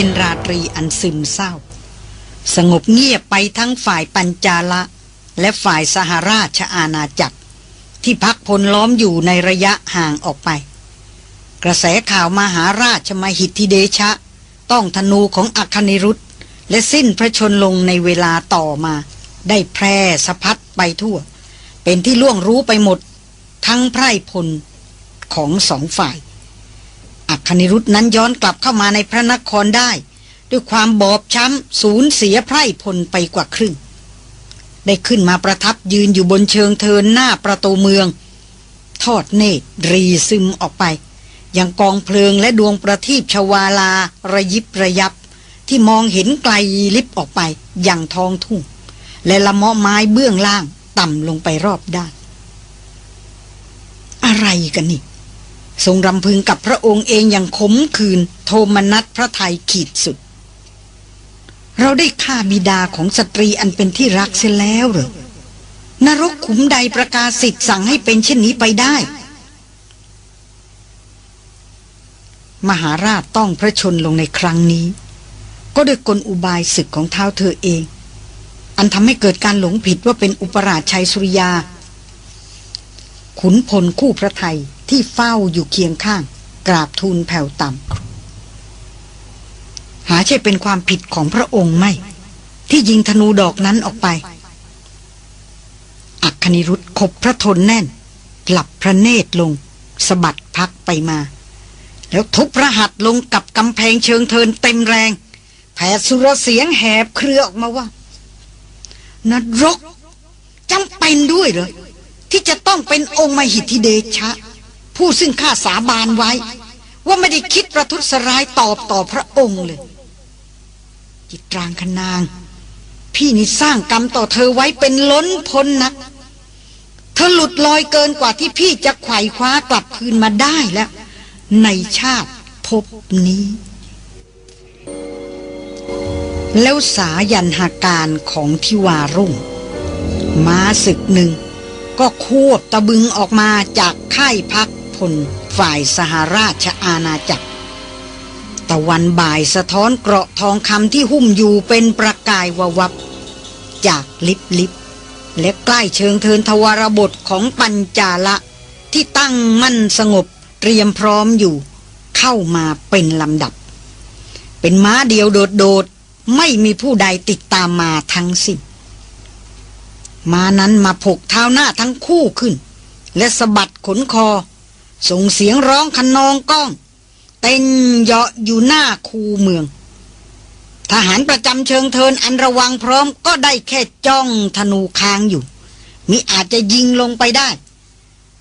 เป็นราตรีอันซึมเศร้า สงบเงียบไปทั้งฝ่ายปัญจาละ และฝ่ายสหราชอาณาจักร ที่พักพลล้อมอยู่ในระยะห่างออกไป กระแสข่าวมหาราชมหิทธิเดชะ ต้องธนูของอัคนิรุธและสิ้นพระชนลงในเวลาต่อมา ได้แพร่สะพัดไปทั่ว เป็นที่ล่วงรู้ไปหมด ทั้งไพร่พลของสองฝ่าย อัคนิรุธนั้นย้อนกลับเข้ามาในพระนครได้ ด้วยความบอบช้ำสูญเสียไพร่พลไปกว่าครึ่ง ได้ขึ้นมาประทับยืนอยู่บนเชิงเทินหน้าประตูเมือง ทอดเนตรรีซึมออกไป ยังกองเพลิงและดวงประทีปชวาลาระยิบระยับ ที่มองเห็นไกลลิบออกไปอย่างทองทุ่ง และละเมาะไม้เบื้องล่างต่ำลงไปรอบด้านอะไรกันนี่ ทรงรำพึงกับพระองค์เองอย่างขมขื่นโทมนัสพระไทยขีดสุด เราได้ฆ่าบิดาของสตรีอันเป็นที่รักเสียแล้วหรือนรกขุมใดประกาศสิทธิ์สั่งให้เป็นเช่นนี้ไปได้ มหาราชต้องพระชนลงในครั้งนี้ ก็ด้วยกลอุบายศึกของเท้าเธอเอง อันทำให้เกิดการหลงผิดว่าเป็นอุปราชชัยสุริยา ขุนพลคู่พระไทยที่เฝ้าอยู่เคียงข้าง กราบทูลแผ่วต่ำหาใช่เป็นความผิดของพระองค์ไม่ ที่ยิงธนูดอกนั้นออกไป อักคณิรุธขบพระทนแน่น หลับพระเนตรลงสะบัดพักไปมา แล้วทุบระหัตถ์ลงกับกำแพงเชิงเทินเต็มแรงแผดสุรเสียงแหบเครือออกมาว่านรกจำเป็นด้วยเหรอ ที่จะต้องเป็นองค์มหิทธิเดชะ ผู้ซึ่งข้าสาบานไว้ ว่าไม่ได้คิดประทุษร้ายตอบต่อพระองค์เลย จิตรางคนาง พี่นี่สร้างกรรมต่อเธอไว้เป็นล้นพ้นนักเธอหลุดลอยเกินกว่าที่พี่จะไขว่คว้ากลับคืนมาได้แล้ว ในชาติภพนี้ แล้วสายันหาการของทิวารุ่งมาศึกหนึ่ง ก็ควบตะบึงออกมาจากค่ายพักพลฝ่ายสหราชอาณาจักร ตะวันบ่ายสะท้อนเกราะทองคำที่หุ้มอยู่เป็นประกายววับ จากลิบลิบและใกล้เชิงเทินทวารบทของปัญจาละ ที่ตั้งมั่นสงบเตรียมพร้อมอยู่ เข้ามาเป็นลำดับ เป็นม้าเดียวโดดๆ ไม่มีผู้ใดติดตามมาทั้งสิ้น มานั้นมาผกเท้าหน้าทั้งคู่ขึ้น และสะบัดขนคอ ส่งเสียงร้องคันนองก้อง เต้นเหาะอยู่หน้าคูเมือง ทหารประจำเชิงเทินอันระวังพร้อมก็ได้แค่จ้องธนูค้างอยู่ มิอาจจะยิงลงไปได้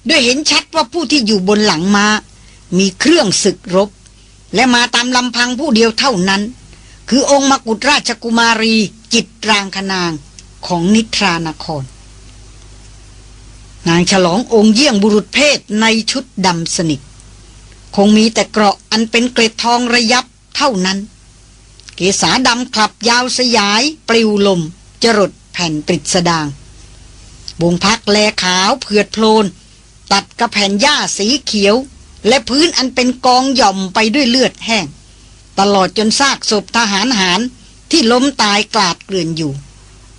ด้วยเห็นชัดว่าผู้ที่อยู่บนหลังมามีเครื่องศึกรบ และมาตามลำพังผู้เดียวเท่านั้น คือองค์มกุฎราชกุมารีจิตรางคนาง ของนิทรานคร นางฉลององค์เยี่ยงบุรุษเพศในชุดดำสนิท คงมีแต่เกราะอันเป็นเกล็ดทองระยับเท่านั้น เกษาดำคลับยาวสยาย ปลิวลม จรดแผ่นปริศดางบงพักแลขาวเผือดโพลน ตัดกระแผ่นหญ้าสีเขียว และพื้นอันเป็นกองหย่อมไปด้วยเลือดแห้ง ตลอดจนซากศพทหารหารที่ล้มตายกลาดเกลื่อนอยู่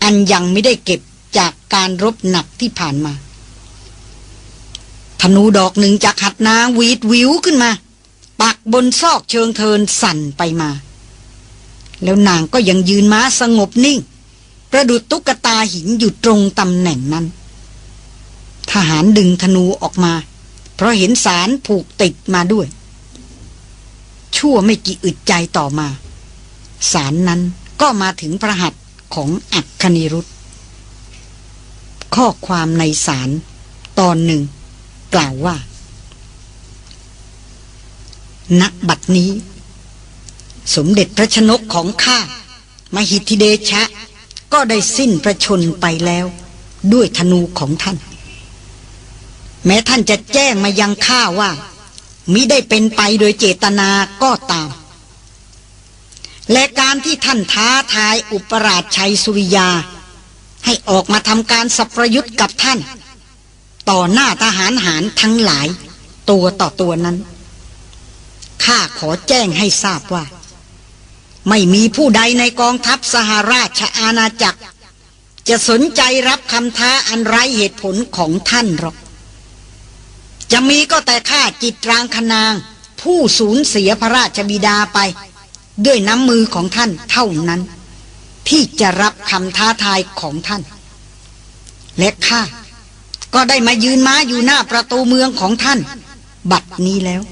อันยังไม่ได้เก็บจากการรบหนักที่ผ่านมา ธนูดอกหนึ่งจากหัดนาวีดวิวขึ้นมา ปักบนซอกเชิงเทินสั่นไปมา แล้วนางก็ยังยืนม้าสงบนิ่ง ประดุดตุ๊กตาหินอยู่ตรงตำแหน่งนั้น ทหารดึงธนูออกมา เพราะเห็นสารผูกติดมาด้วย ชั่วไม่กี่อึดใจต่อมา สารนั้นก็มาถึงพระหัต ของอักคณิรุธข้อความในสารตอนหนึ่ง กล่าวว่า ณบัดนี้ สมเด็จพระชนกของข้ามหิทธิเดชะ ก็ได้สิ้นพระชนไปแล้ว ด้วยธนูของท่าน แม้ท่านจะแจ้งมายังข้าว่ามิได้เป็นไปโดยเจตนาก็ตาม และการที่ท่านท้าทายอุปราชชัยสุริยา ให้ออกมาทำการสัประยุทธ์กับท่าน ต่อหน้าทหารหารทั้งหลาย ตัวต่อตัวนั้นข้าขอแจ้งให้ทราบว่า ไม่มีผู้ใดในกองทัพสหราชอาณาจักร จะสนใจรับคำท้าอันไร้เหตุผลของท่านหรอก จะมีก็แต่ข้าจิตรางคนาง ผู้สูญเสียพระราชบิดาไป ด้วยน้ำมือของท่านเท่านั้น ที่จะรับคำท้าทายของท่าน และข้าก็ได้มายืนม้าอยู่หน้าประตูเมืองของท่าน บัดนี้แล้ว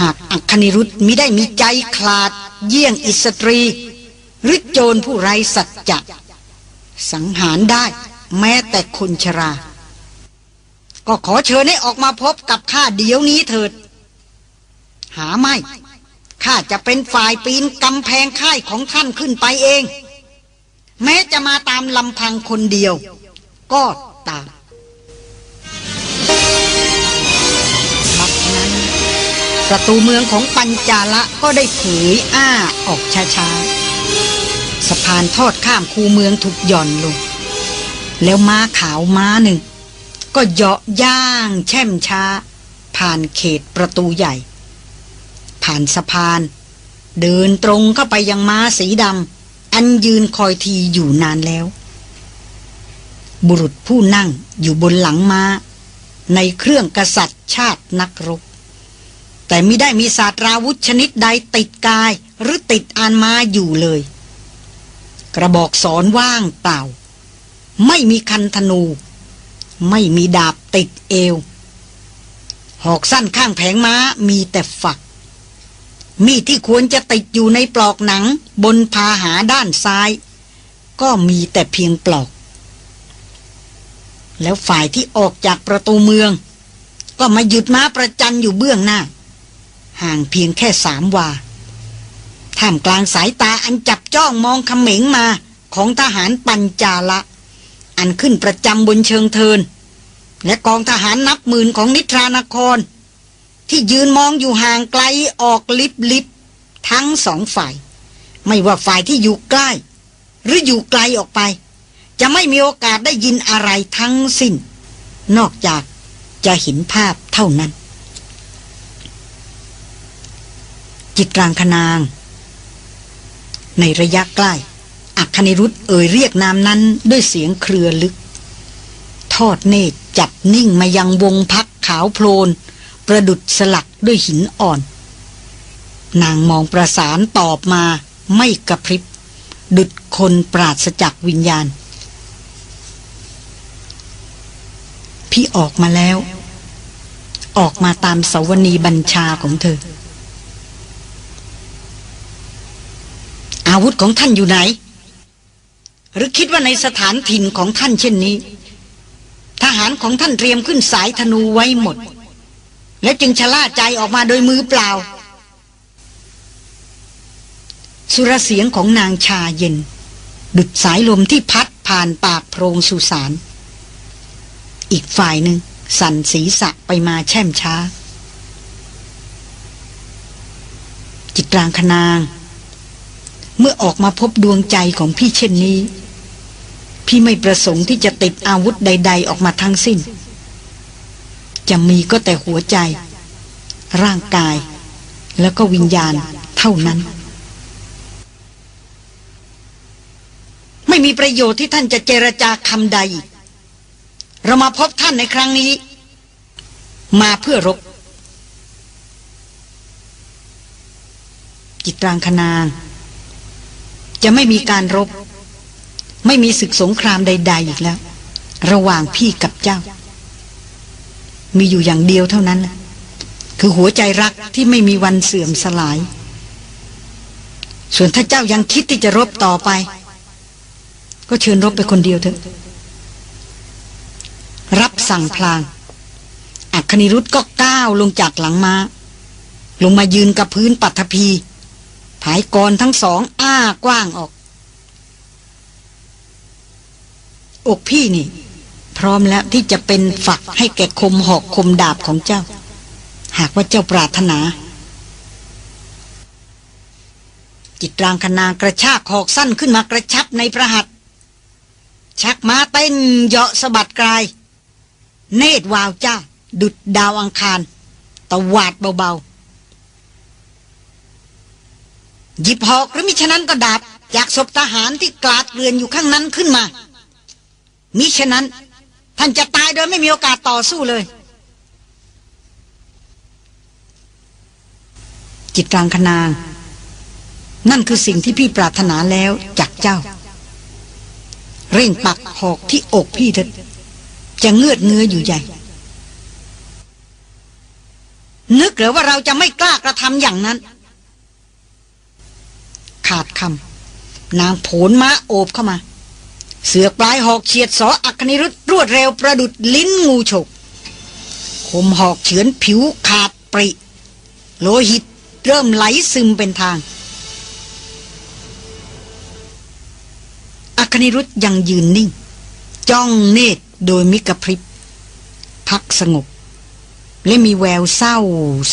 หากอัคนิรุธมิได้มีใจขลาด เยี่ยงอิสตรีหรือโจรผู้ไร้สัจจะสังหารได้แม้แต่คนชรา ก็ขอเชิญให้ออกมาพบกับข้าเดี๋ยวนี้เถิด หาไม่ ข้าจะเป็นฝ่ายปีนกำแพงค่ายของท่านขึ้นไปเอง แม้จะมาตามลำพังคนเดียว ก็ตามบัดนั้น ประตูเมืองของปัญจาละก็ได้เผยอ้าออกช้าๆสะพานทอดข้ามคูเมืองถูกหย่อนลง แล้วม้าขาวม้าหนึ่ง ก็เหาะย่างแช่มช้า ผ่านเขตประตูใหญ่ ผ่านสะพาน เดินตรงเข้าไปยังม้าสีดำอันยืนคอยทีอยู่นานแล้ว บุรุษผู้นั่งอยู่บนหลังมา้า ในเครื่องกษัตริย์ชาตินักรบ แต่ไม่ได้มีศาสตราวุธชนิดใดติดกายหรือติดอานมาอยู่เลย กระบอกสอนว่างเปล่า ไม่มีคันธนู ไม่มีดาบติดเอวหอกสั้นข้างแผงม้ามีแต่ฝัก มีดที่ควรจะติดอยู่ในปลอกหนัง บนพาหาด้านซ้าย ก็มีแต่เพียงปลอก แล้วฝ่ายที่ออกจากประตูเมือง ก็มาหยุดม้าประจันอยู่เบื้องหน้า ห่างเพียงแค่สามวาท่ามกลางสายตาอันจับจ้องมองเขม็งมาของทหารปัญจาละ อันขึ้นประจำบนเชิงเทิน และกองทหารนับหมื่นของนิทรานคร ที่ยืนมองอยู่ห่างไกลออกลิบลิบทั้งสองฝ่าย ไม่ว่าฝ่ายที่อยู่ใกล้ หรืออยู่ไกลออกไป จะไม่มีโอกาสได้ยินอะไรทั้งสิ้น นอกจากจะเห็นภาพเท่านั้น จิตรางคนาง ในระยะใกล้อักคณิรุธเอ่ยเรียกนามนั้นด้วยเสียงเครือลึก ทอดเนตรจับนิ่งมายังวงพักขาวโพลน ประดุดสลักด้วยหินอ่อน นางมองประสานตอบมาไม่กระพริบ ดุดคนปราศจากวิญญาณ พี่ออกมาแล้ว ออกมาตามสวนีบัญชาของเธอ อาวุธของท่านอยู่ไหน หรือคิดว่าในสถานถิ่นของท่านเช่นนี้ ทหารของท่านเตรียมขึ้นสายธนูไว้หมด และจึงชะล่าใจออกมาโดยมือเปล่า สุรเสียงของนางชาเย็น ดุดสายลมที่พัดผ่านปากโพรงสุสานอีกฝ่ายหนึ่ง สั่นศีรษะไปมาแช่มช้า จิตรางคนาง เมื่อออกมาพบดวงใจของพี่เช่นนี้ พี่ไม่ประสงค์ที่จะติดอาวุธใด ๆ ออกมาทั้งสิ้น จะมีก็แต่หัวใจ ร่างกาย แล้วก็วิญญาณเท่านั้น ไม่มีประโยชน์ที่ท่านจะเจรจาคำใด เรามาพบท่านในครั้งนี้ มาเพื่อรบ จิตรางคนางจะไม่มีการรบ ไม่มีศึกสงครามใด ๆ อีกแล้ว ระหว่างพี่กับเจ้า มีอยู่อย่างเดียวเท่านั้น คือหัวใจรักที่ไม่มีวันเสื่อมสลาย ส่วนถ้าเจ้ายังคิดที่จะรบต่อไป ก็เชิญรบไปคนเดียวเถอะ รับสั่งพลางอัคนิรุธก็ก้าวลงจากหลังมา้า ลงมายืนกับพื้นปัทภีผายกรทั้งสอง อ้ากว้างออก อกพี่นี่ พร้อมแล้วที่จะเป็นฝักให้แก่คมหอกคมดาบของเจ้า หากว่าเจ้าปรารถนา จิตรางคนางกระชากหอกสั้นขึ้นมากระชับในประหัตชักม้าเต้นเหาะสะบัดกลาย เนตรวาวจ้า ดุดดาวอังคาร ตะวาดเบาหยิบหอกหรือมิฉะนั้นก็ดาบจากศพทหารที่กลาดเกลื่อนอยู่ข้างนั้นขึ้นมามิฉะนั้น ท่านจะตายโดยไม่มีโอกาสต่อสู้เลย จิตรางคนาง นั่นคือสิ่งที่พี่ปรารถนาแล้วจากเจ้า เร่งปักหอกที่อกพี่เถิดจะเงือดเงื้ออยู่ใหญ่ นึกหรือว่าเราจะไม่กล้ากระทำอย่างนั้น ขาดคำนางโผลม้าโอบเข้ามา เสือปลายหอกเฉียดสออัคนิรุธรวดเร็วประดุดลิ้นงูฉกคมหอกเฉือนผิวขาดปริ โลหิตเริ่มไหลซึมเป็นทาง อัคนิรุธยังยืนนิ่ง จ้องเนตรโดยมิกระพริบ พักสงบ และมีแววเศร้า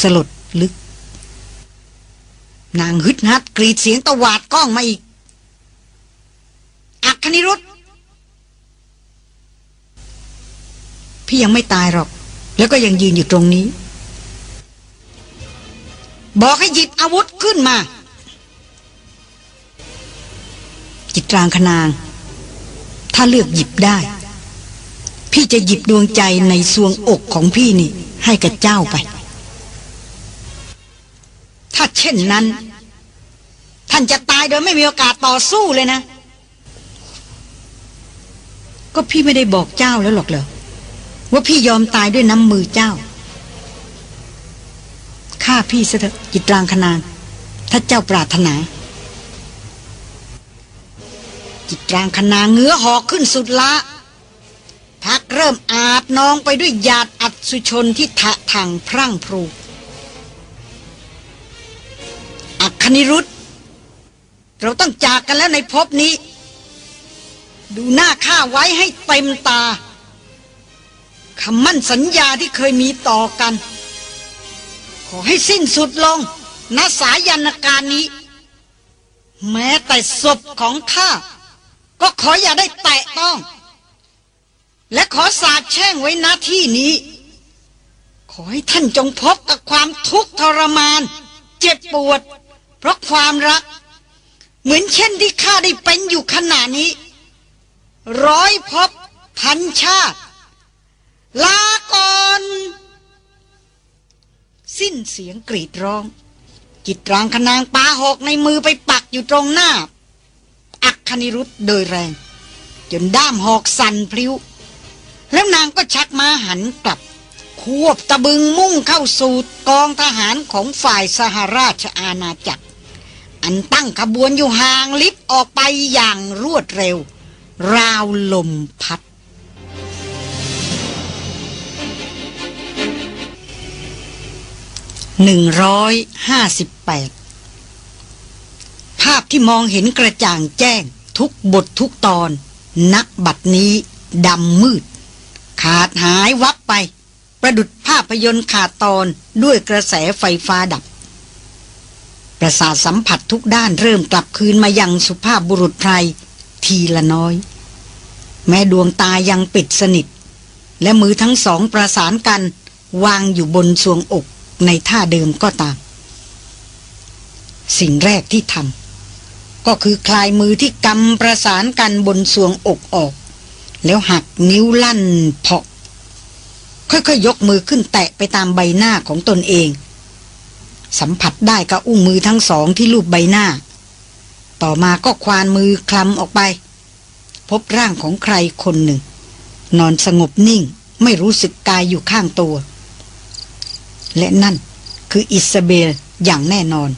สลดลึก นางฮึดฮัดกรีดเสียงตะหวาดก้องมาอีกอัคนิรุธ พี่ยังไม่ตายหรอก แล้วก็ยังยืนอยู่ตรงนี้ บอกให้หยิบอาวุธขึ้นมา จิตรางคนาง ถ้าเลือกหยิบได้ พี่จะหยิบดวงใจในสวงอกของพี่นี่ ให้กับเจ้าไป ถ้าเช่นนั้น ท่านจะตายโดยไม่มีโอกาสต่อสู้เลยนะก็พี่ไม่ได้บอกเจ้าแล้วหรอกเหรอ ว่าพี่ยอมตายด้วยน้ำมือเจ้าฆ่าพี่ซะเถอะจิตรางคนาถ้าเจ้าปรารถนา จิตรางคนาเงื้อหอกขึ้นสุดละ พักเริ่มอาบนองไปด้วยหยาดอัศชนที่ทะทางพรั่งพรูอักคนิรุธเราต้องจากกันแล้วในภพนี้ ดูหน้าข้าไว้ให้เต็มตา คำมั่นสัญญาที่เคยมีต่อกัน ขอให้สิ้นสุดลงณสายันการนี้ แม้แต่ศพของข้าก็ขออย่าได้แตะต้อง และขอสาบแช่งไว้ณที่นี้ ขอให้ท่านจงพบกับความทุกข์ทรมาน เจ็บปวด เพราะความรัก เหมือนเช่นที่ข้าได้เป็นอยู่ขณะนี้ ร้อยพบพันชาติ ลาก่อน สิ้นเสียงกรีดร้อง จิตรางคนางปาหอกในมือไปปักอยู่ตรงหน้า อักคณิรุธโดยแรง จนด้ามหอกสั่นพลิ้ว แล้วนางก็ชักมาหันกลับ ควบตะบึงมุ่งเข้าสู่กองทหารของฝ่ายสหราชอาณาจักร อันตั้งขบวนอยู่ห่างลิบออกไปอย่างรวดเร็ว ราวลมพัด หนึ่งร้อยห้าสิบแปดภาพที่มองเห็นกระจ่างแจ้งทุกบททุกตอน นักบัดนี้ดำมืด ขาดหายวับไป ประดุดภาพยนตร์ขาดตอนด้วยกระแสไฟฟ้าดับ ประสาทสัมผัสทุกด้านเริ่มกลับคืนมายังสุภาพบุรุษไพรทีละน้อย แม้ดวงตายังปิดสนิท และมือทั้งสองประสานกันวางอยู่บนสวงอก ในท่าเดิมก็ตาม สิ่งแรกที่ทำก็คือคลายมือที่กำประสานกันบนสวงอกออก แล้วหักนิ้วลั่นเพาะค่อยๆยยกมือขึ้นแตะไปตามใบหน้าของตนเอง สัมผัสได้กับอุ้งมือทั้งสองที่ลูบใบหน้า ต่อมาก็ควานมือคลำออกไป พบร่างของใครคนหนึ่ง นอนสงบนิ่งไม่รู้สึกกายอยู่ข้างตัว และนั่นคืออิสเบลอย่างแน่นอน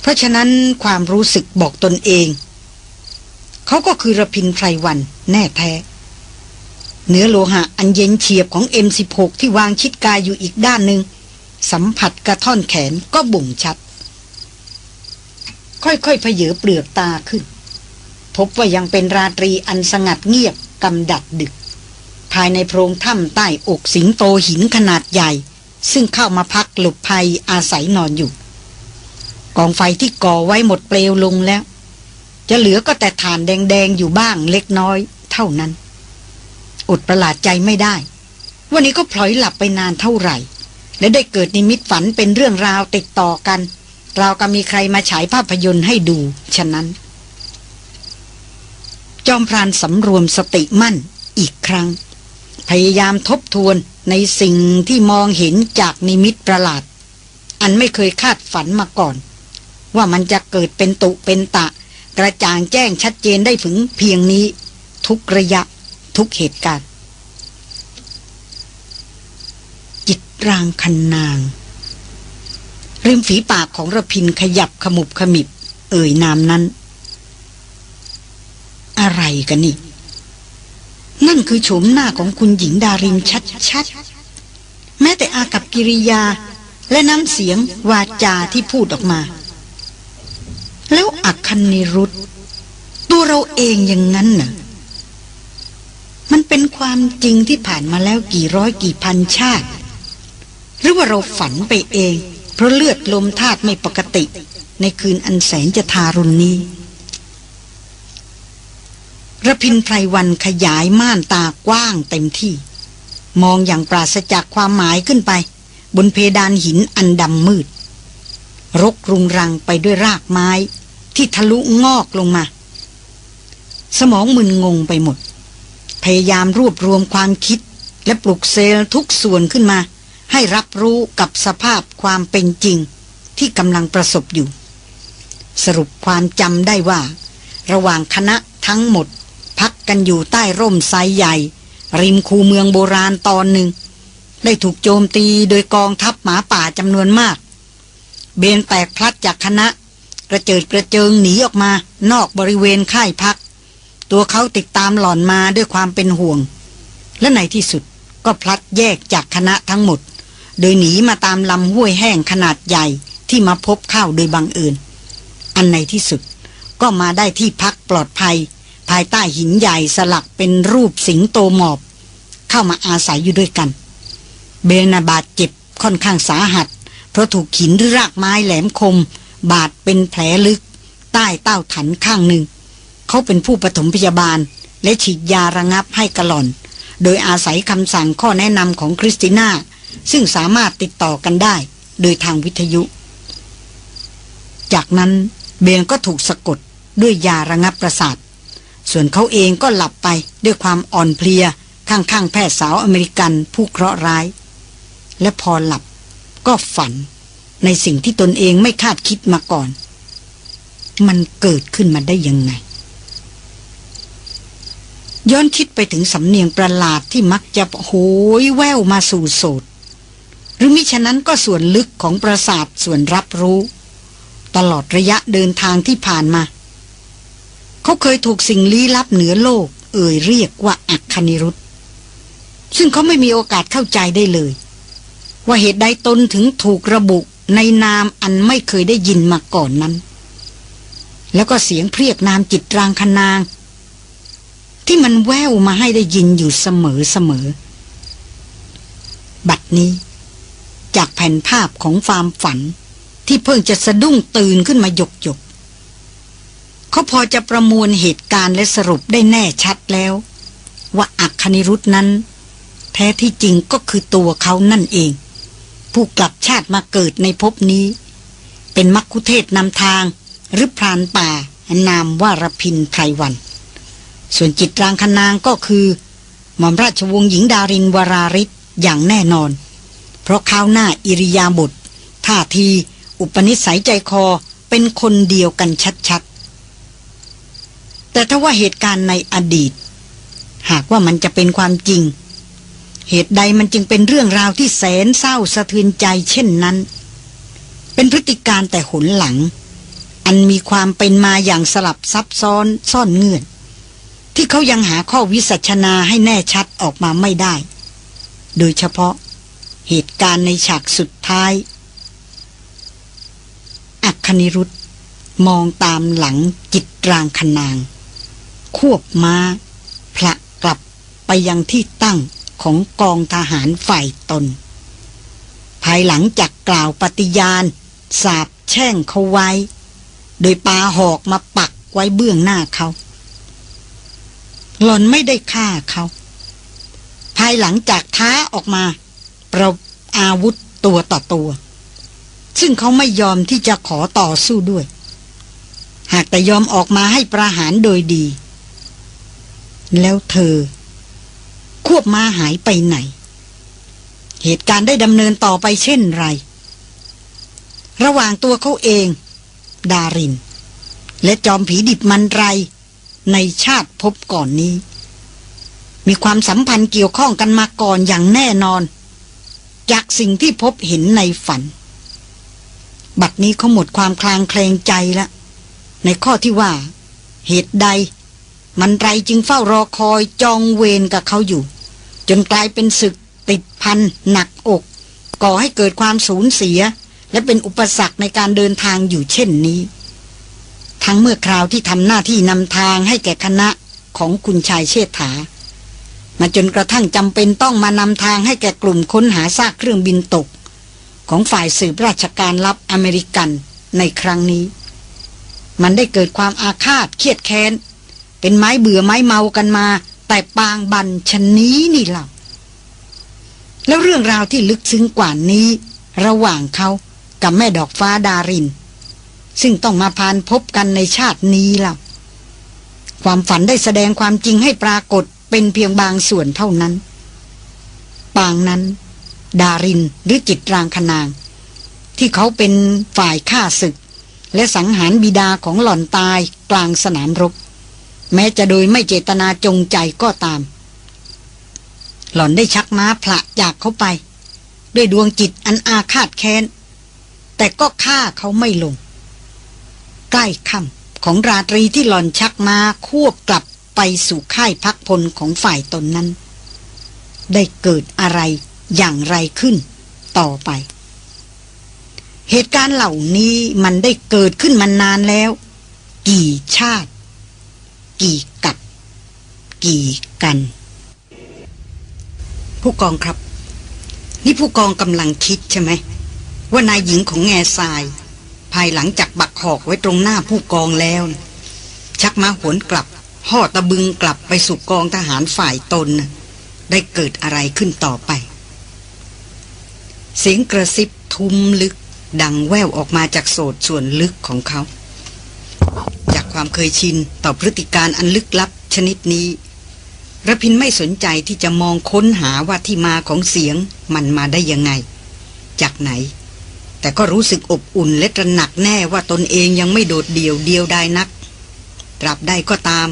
เพราะฉะนั้นความรู้สึกบอกตนเอง เขาก็คือระพินไพรวันแน่แท้ เนื้อโลหะอันเย็นเฉียบของ M16 ที่วางชิดกายอยู่อีกด้านหนึ่งสัมผัสกระท่อนแขนก็บ่งชัด ค่อยๆเผยเปลือกตาขึ้น พบว่ายังเป็นราตรีอันสงัดเงียบกำดัดดึก ภายในโพรงถ้ำใต้อกสิงโตหินขนาดใหญ่ ซึ่งเข้ามาพักหลบภัยอาศัยนอนอยู่ กองไฟที่ก่อไว้หมดเปลวลงแล้ว จะเหลือก็แต่ฐานแดงๆอยู่บ้างเล็กน้อยเท่านั้น อดประหลาดใจไม่ได้ วันนี้ก็พลอยหลับไปนานเท่าไหร่ และได้เกิดนิมิตฝันเป็นเรื่องราวติดต่อกันเราก็มีใครมาฉายภาพยนตร์ให้ดู ฉะนั้น จอมพรานสำรวมสติมั่นอีกครั้ง พยายามทบทวนในสิ่งที่มองเห็นจากนิมิตประหลาด อันไม่เคยคาดฝันมาก่อน ว่ามันจะเกิดเป็นตุเป็นตะ กระจ่างแจ้งชัดเจนได้ถึงเพียงนี้ ทุกระยะทุกเหตุการณ์ จิตรางคันนางริมฝีปากของระพินขยับขมุบขมิบ เอ่ยนามนั้น อะไรกันนี่ นั่นคือโฉมหน้าของคุณหญิงดารินชัดๆ แม้แต่อากับกิริยาและน้ำเสียงวาจาที่พูดออกมา แล้วอักคันนิรุตตัวเราเองอย่างนั้นน่ะ มันเป็นความจริงที่ผ่านมาแล้วกี่ร้อยกี่พันชาติ หรือว่าเราฝันไปเอง เพราะเลือดลมธาตุไม่ปกติในคืนอันแสนจะทารุณนี้ ระพินไพรวันขยายม่านตากว้างเต็มที่ มองอย่างปราศจากความหมายขึ้นไป บนเพดานหินอันดำมืด รกรุงรังไปด้วยรากไม้ ที่ทะลุงอกลงมา สมองมึนงงไปหมด พยายามรวบรวมความคิด และปลุกเซลล์ทุกส่วนขึ้นมา ให้รับรู้กับสภาพความเป็นจริง ที่กำลังประสบอยู่ สรุปความจำได้ว่า ระหว่างคณะทั้งหมด พักกันอยู่ใต้ร่มไทรใหญ่ ริมคูเมืองโบราณตอนหนึ่ง ได้ถูกโจมตีโดยกองทัพหมาป่าจำนวนมาก เบนแตกพลัดจากคณะ กระเจิดกระเจิงหนีออกมานอกบริเวณค่ายพัก ตัวเขาติดตามหล่อนมาด้วยความเป็นห่วง และในที่สุดก็พลัดแยกจากคณะทั้งหมด โดยหนีมาตามลำห้วยแห้งขนาดใหญ่ที่มาพบเข้าโดยบังเอิญอันในที่สุดก็มาได้ที่พักปลอดภัย ภายใต้หินใหญ่สลักเป็นรูปสิงโตหมอบ เข้ามาอาศัยอยู่ด้วยกัน เบนาบาดเจ็บค่อนข้างสาหัส เพราะถูกหินหรือรากไม้แหลมคม บาดเป็นแผลลึก ใต้เต้าถันข้างหนึ่ง เขาเป็นผู้ปฐมพยาบาล และฉีดยาระงับให้กระหล่อน โดยอาศัยคำสั่งข้อแนะนำของคริสติน่า ซึ่งสามารถติดต่อกันได้ โดยทางวิทยุ จากนั้นเบนก็ถูกสะกดด้วยยาระงับประสาท ส่วนเขาเองก็หลับไปด้วยความอ่อนเพลียข้างๆแพทย์สาวอเมริกันผู้เคราะห์ร้าย และพอหลับก็ฝันในสิ่งที่ตนเองไม่คาดคิดมาก่อน มันเกิดขึ้นมาได้ยังไง ย้อนคิดไปถึงสำเนียงประหลาดที่มักจะโหยแววมาสู่โสดหรือมิฉะนั้นก็ส่วนลึกของประสาทส่วนรับรู้ ตลอดระยะเดินทางที่ผ่านมา เขาเคยถูกสิ่งลี้ลับเหนือโลก เอ่ยเรียกว่าอักคณิรุธซึ่งเขาไม่มีโอกาสเข้าใจได้เลย ว่าเหตุใดตนถึงถูกระบุในนามอันไม่เคยได้ยินมาก่อนนั้น แล้วก็เสียงเรียกนามจิตรางคนาง ที่มันแววมาให้ได้ยินอยู่เสมอเสมอ บัดนี้ จากแผ่นภาพของความฝันที่เพิ่งจะสะดุ้งตื่นขึ้นมาหยกหยก เขาพอจะประมวลเหตุการณ์และสรุปได้แน่ชัดแล้ว ว่าอักคณิรุธนั้น แท้ที่จริงก็คือตัวเขานั่นเอง ผู้กลับชาติมาเกิดในภพนี้ เป็นมักคุเทศนำทาง หรือพรานป่านามว่ารพินไพรวัน ส่วนจิตรางคนางก็คือ หม่อมราชวงศ์หญิงดารินวราริศอย่างแน่นอน เพราะข้าวหน้าอิริยาบถท่าที อุปนิสัยใจคอเป็นคนเดียวกันชัด แต่ถ้าว่าเหตุการณ์ในอดีต หากว่ามันจะเป็นความจริง เหตุใดมันจึงเป็นเรื่องราวที่แสนเศร้าสะเทือนใจเช่นนั้น เป็นพฤติการแต่หนหลัง อันมีความเป็นมาอย่างสลับซับซ้อนซ่อนเงื่อน ที่เขายังหาข้อวิสัชนาให้แน่ชัดออกมาไม่ได้ โดยเฉพาะเหตุการณ์ในฉากสุดท้าย อัคนิรุธมองตามหลังจิตรางคนาง ควบมา้าพละกลับไปยังที่ตั้งของกองทหารฝ่ายตน ภายหลังจากกล่าวปฏิญาณ สาบแช่งเขาไว้ โดยปาหอกมาปักไว้เบื้องหน้าเขา หล่อนไม่ได้ฆ่าเขา ภายหลังจากท้าออกมาประอาวุธตัวต่อตัว ซึ่งเขาไม่ยอมที่จะขอต่อสู้ด้วย หากแต่ยอมออกมาให้ประหารโดยดี แล้วเธอ ควบมาหายไปไหน เหตุการณ์ได้ดำเนินต่อไปเช่นไร ระหว่างตัวเขาเอง ดาริน และจอมผีดิบมันไร ในชาติพบก่อนนี้ มีความสัมพันธ์เกี่ยวข้องกันมาก่อนอย่างแน่นอน จากสิ่งที่พบเห็นในฝัน บัดนี้เขาหมดความคลางแคลงใจแล้วในข้อที่ว่า เหตุใด มันไรจึงเฝ้ารอคอยจองเวรกับเขาอยู่ จนกลายเป็นศึกติดพันหนักอก ก่อให้เกิดความสูญเสีย และเป็นอุปสรรคในการเดินทางอยู่เช่นนี้ ทั้งเมื่อคราวที่ทำหน้าที่นำทางให้แก่คณะของคุณชายเชษฐา มาจนกระทั่งจำเป็นต้องมานำทางให้แก่กลุ่มค้นหาซากเครื่องบินตก ของฝ่ายสืบราชการลับอเมริกันในครั้งนี้ มันได้เกิดความอาฆาตเครียดแค้น เป็นไม้เบื่อไม้เมากันมา แต่ปางบันชนนี้นี่ล่ะแล้วเรื่องราวที่ลึกซึ้งกว่านี้ ระหว่างเขากับแม่ดอกฟ้าดาริน ซึ่งต้องมาพานพบกันในชาตินี้ล่ะความฝันได้แสดงความจริงให้ปรากฏเป็นเพียงบางส่วนเท่านั้น ปางนั้น ดารินหรือจิตรางคนาง ที่เขาเป็นฝ่ายฆ่าศึก และสังหารบิดาของหล่อนตายกลางสนามรบ แม้จะโดยไม่เจตนาจงใจก็ตาม หล่อนได้ชักม้าผละจากเขาไป ด้วยดวงจิตอันอาฆาตแค้น แต่ก็ฆ่าเขาไม่ลง ใกล้ค่ำของราตรีที่หล่อนชักม้าควบกลับไปสู่ค่ายพักพลของฝ่ายตนนั้น ได้เกิดอะไรอย่างไรขึ้นต่อไป เหตุการณ์เหล่านี้มันได้เกิดขึ้นมานานแล้ว กี่ชาติ กี่กับ กี่กัน ผู้กองครับ นี่ผู้กองกำลังคิดใช่ไหม ว่านายหญิงของแง่ทราย ภายหลังจากบักหอกไว้ตรงหน้าผู้กองแล้ว ชักมาหวนกลับห่อตะบึงกลับไปสู่กองทหารฝ่ายตน ได้เกิดอะไรขึ้นต่อไป เสียงกระซิบทุ้มลึกดังแววออกมาจากโสดส่วนลึกของเขา ความเคยชินต่อพฤติการอันลึกลับชนิดนี้ระพินไม่สนใจที่จะมองค้นหาว่าที่มาของเสียงมันมาได้ยังไง จากไหน แต่ก็รู้สึกอบอุ่นและตระหนักแน่ว่าตนเองยังไม่โดดเดี่ยวเดียวได้นักตราบใดก็ตาม